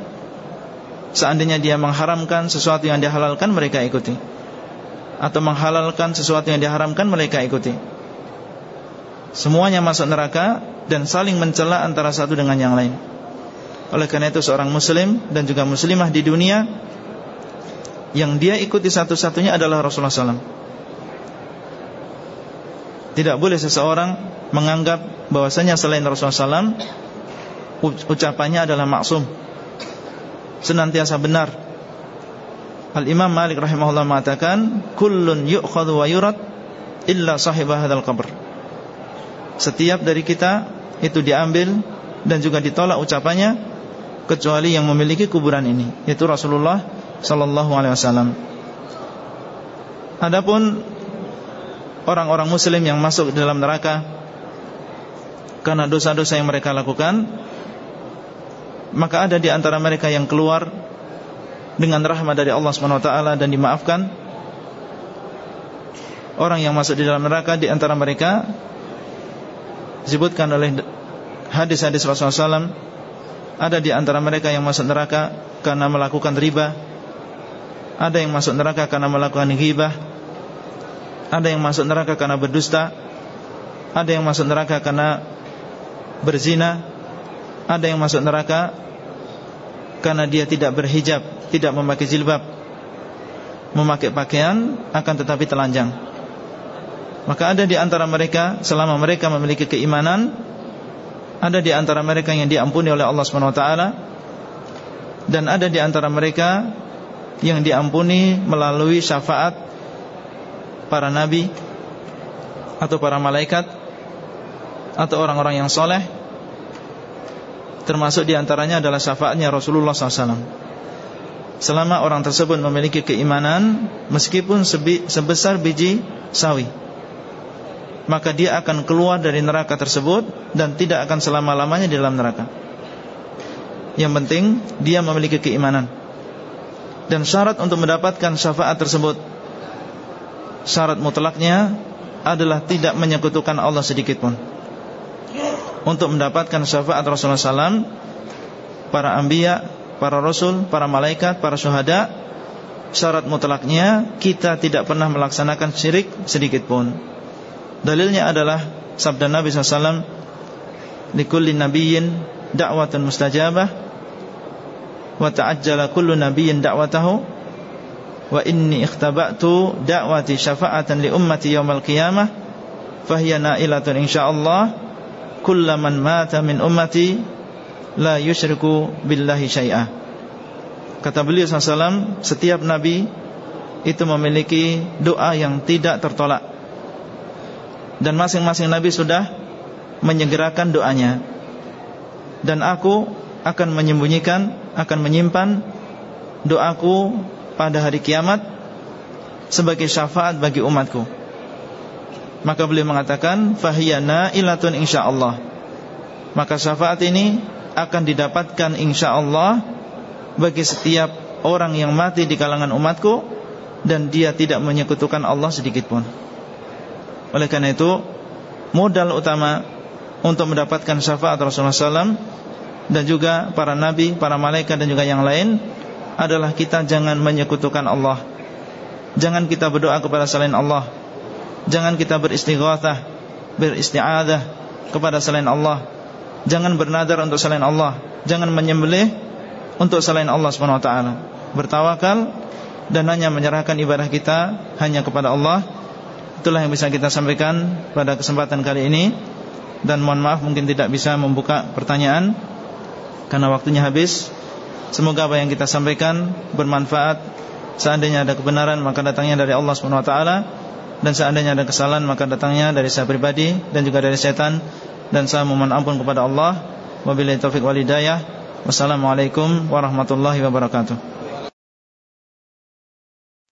seandainya dia mengharamkan sesuatu yang dihalalkan mereka ikuti atau menghalalkan sesuatu yang diharamkan mereka ikuti semuanya masuk neraka dan saling mencela antara satu dengan yang lain oleh karena itu seorang muslim dan juga muslimah di dunia yang dia ikuti satu-satunya adalah Rasulullah SAW tidak boleh seseorang menganggap bahwasanya selain Rasulullah SAW ucapannya adalah maksum senantiasa benar. Al-Imam Malik rahimahullah mengatakan kullun yu'khadhu wa yurad illa sahibah hadzal qabr. Setiap dari kita itu diambil dan juga ditolak ucapannya kecuali yang memiliki kuburan ini yaitu Rasulullah sallallahu alaihi wasallam. Adapun orang-orang muslim yang masuk dalam neraka karena dosa-dosa yang mereka lakukan maka ada di antara mereka yang keluar dengan rahmat dari Allah SWT dan dimaafkan. Orang yang masuk di dalam neraka di antara mereka disebutkan oleh hadis-hadis Rasulullah SAW ada di antara mereka yang masuk neraka karena melakukan riba. Ada yang masuk neraka karena melakukan ghibah. Ada yang masuk neraka karena berdusta. Ada yang masuk neraka karena berzina. Ada yang masuk neraka karena dia tidak berhijab, tidak memakai jilbab, memakai pakaian akan tetapi telanjang. Maka ada di antara mereka selama mereka memiliki keimanan, ada di antara mereka yang diampuni oleh Allah Subhanahu wa taala dan ada di antara mereka yang diampuni melalui syafaat para nabi atau para malaikat atau orang-orang yang soleh Termasuk di antaranya adalah syafaatnya Rasulullah SAW Selama orang tersebut memiliki keimanan Meskipun sebesar biji sawi Maka dia akan keluar dari neraka tersebut Dan tidak akan selama-lamanya di dalam neraka. Yang penting Dia memiliki keimanan. Dan syarat untuk mendapatkan syafaat tersebut Syarat mutlaknya Adalah tidak menyekutukan Allah sedikit pun. Untuk mendapatkan syafaat Rasulullah SAW para anbiya, para rasul, para malaikat, para syuhada syarat mutlaknya kita tidak pernah melaksanakan syirik sedikit pun dalilnya adalah sabda Nabi SAW likulli nabiyyin da'watun mustajabah wa ta'ajjala kullu nabiyyin da'watahu wa inni ikhtaba'tu da'wati syafa'atan li ummati yawmal qiyamah fahiya na'ilatun insyaallah kullaman mata min ummati la yusyriku billahi syai'ah. Kata beliau SAW Setiap Nabi Itu memiliki doa yang tidak tertolak Dan masing-masing Nabi sudah Menyegerakan doanya Dan aku akan menyembunyikan Akan menyimpan Doaku pada hari kiamat Sebagai syafaat bagi umatku maka beliau mengatakan fahiyana ilatun insyaallah. Maka syafaat ini akan didapatkan insyaallah bagi setiap orang yang mati di kalangan umatku dan dia tidak menyekutukan Allah sedikit pun. Oleh karena itu, modal utama untuk mendapatkan syafaat Rasulullah SAW dan juga para nabi, para malaikat dan juga yang lain adalah kita jangan menyekutukan Allah. Jangan kita berdoa kepada selain Allah Jangan kita beristighatsah, beristi'adzah kepada selain Allah. Jangan bernadar untuk selain Allah. Jangan menyembelih untuk selain Allah taala. Bertawakal dan hanya menyerahkan ibadah kita hanya kepada Allah. Itulah yang bisa kita sampaikan pada kesempatan kali ini. Dan mohon maaf mungkin tidak bisa membuka pertanyaan karena waktunya habis. Semoga apa yang kita sampaikan bermanfaat. Seandainya ada kebenaran maka datangnya dari Allah taala. Dan seandainya ada kesalahan maka datangnya dari saya pribadi dan juga dari setan. Dan saya memohon ampun kepada Allah. Wabillahi taufik walidayah wassalamualaikum warahmatullahi wabarakatuh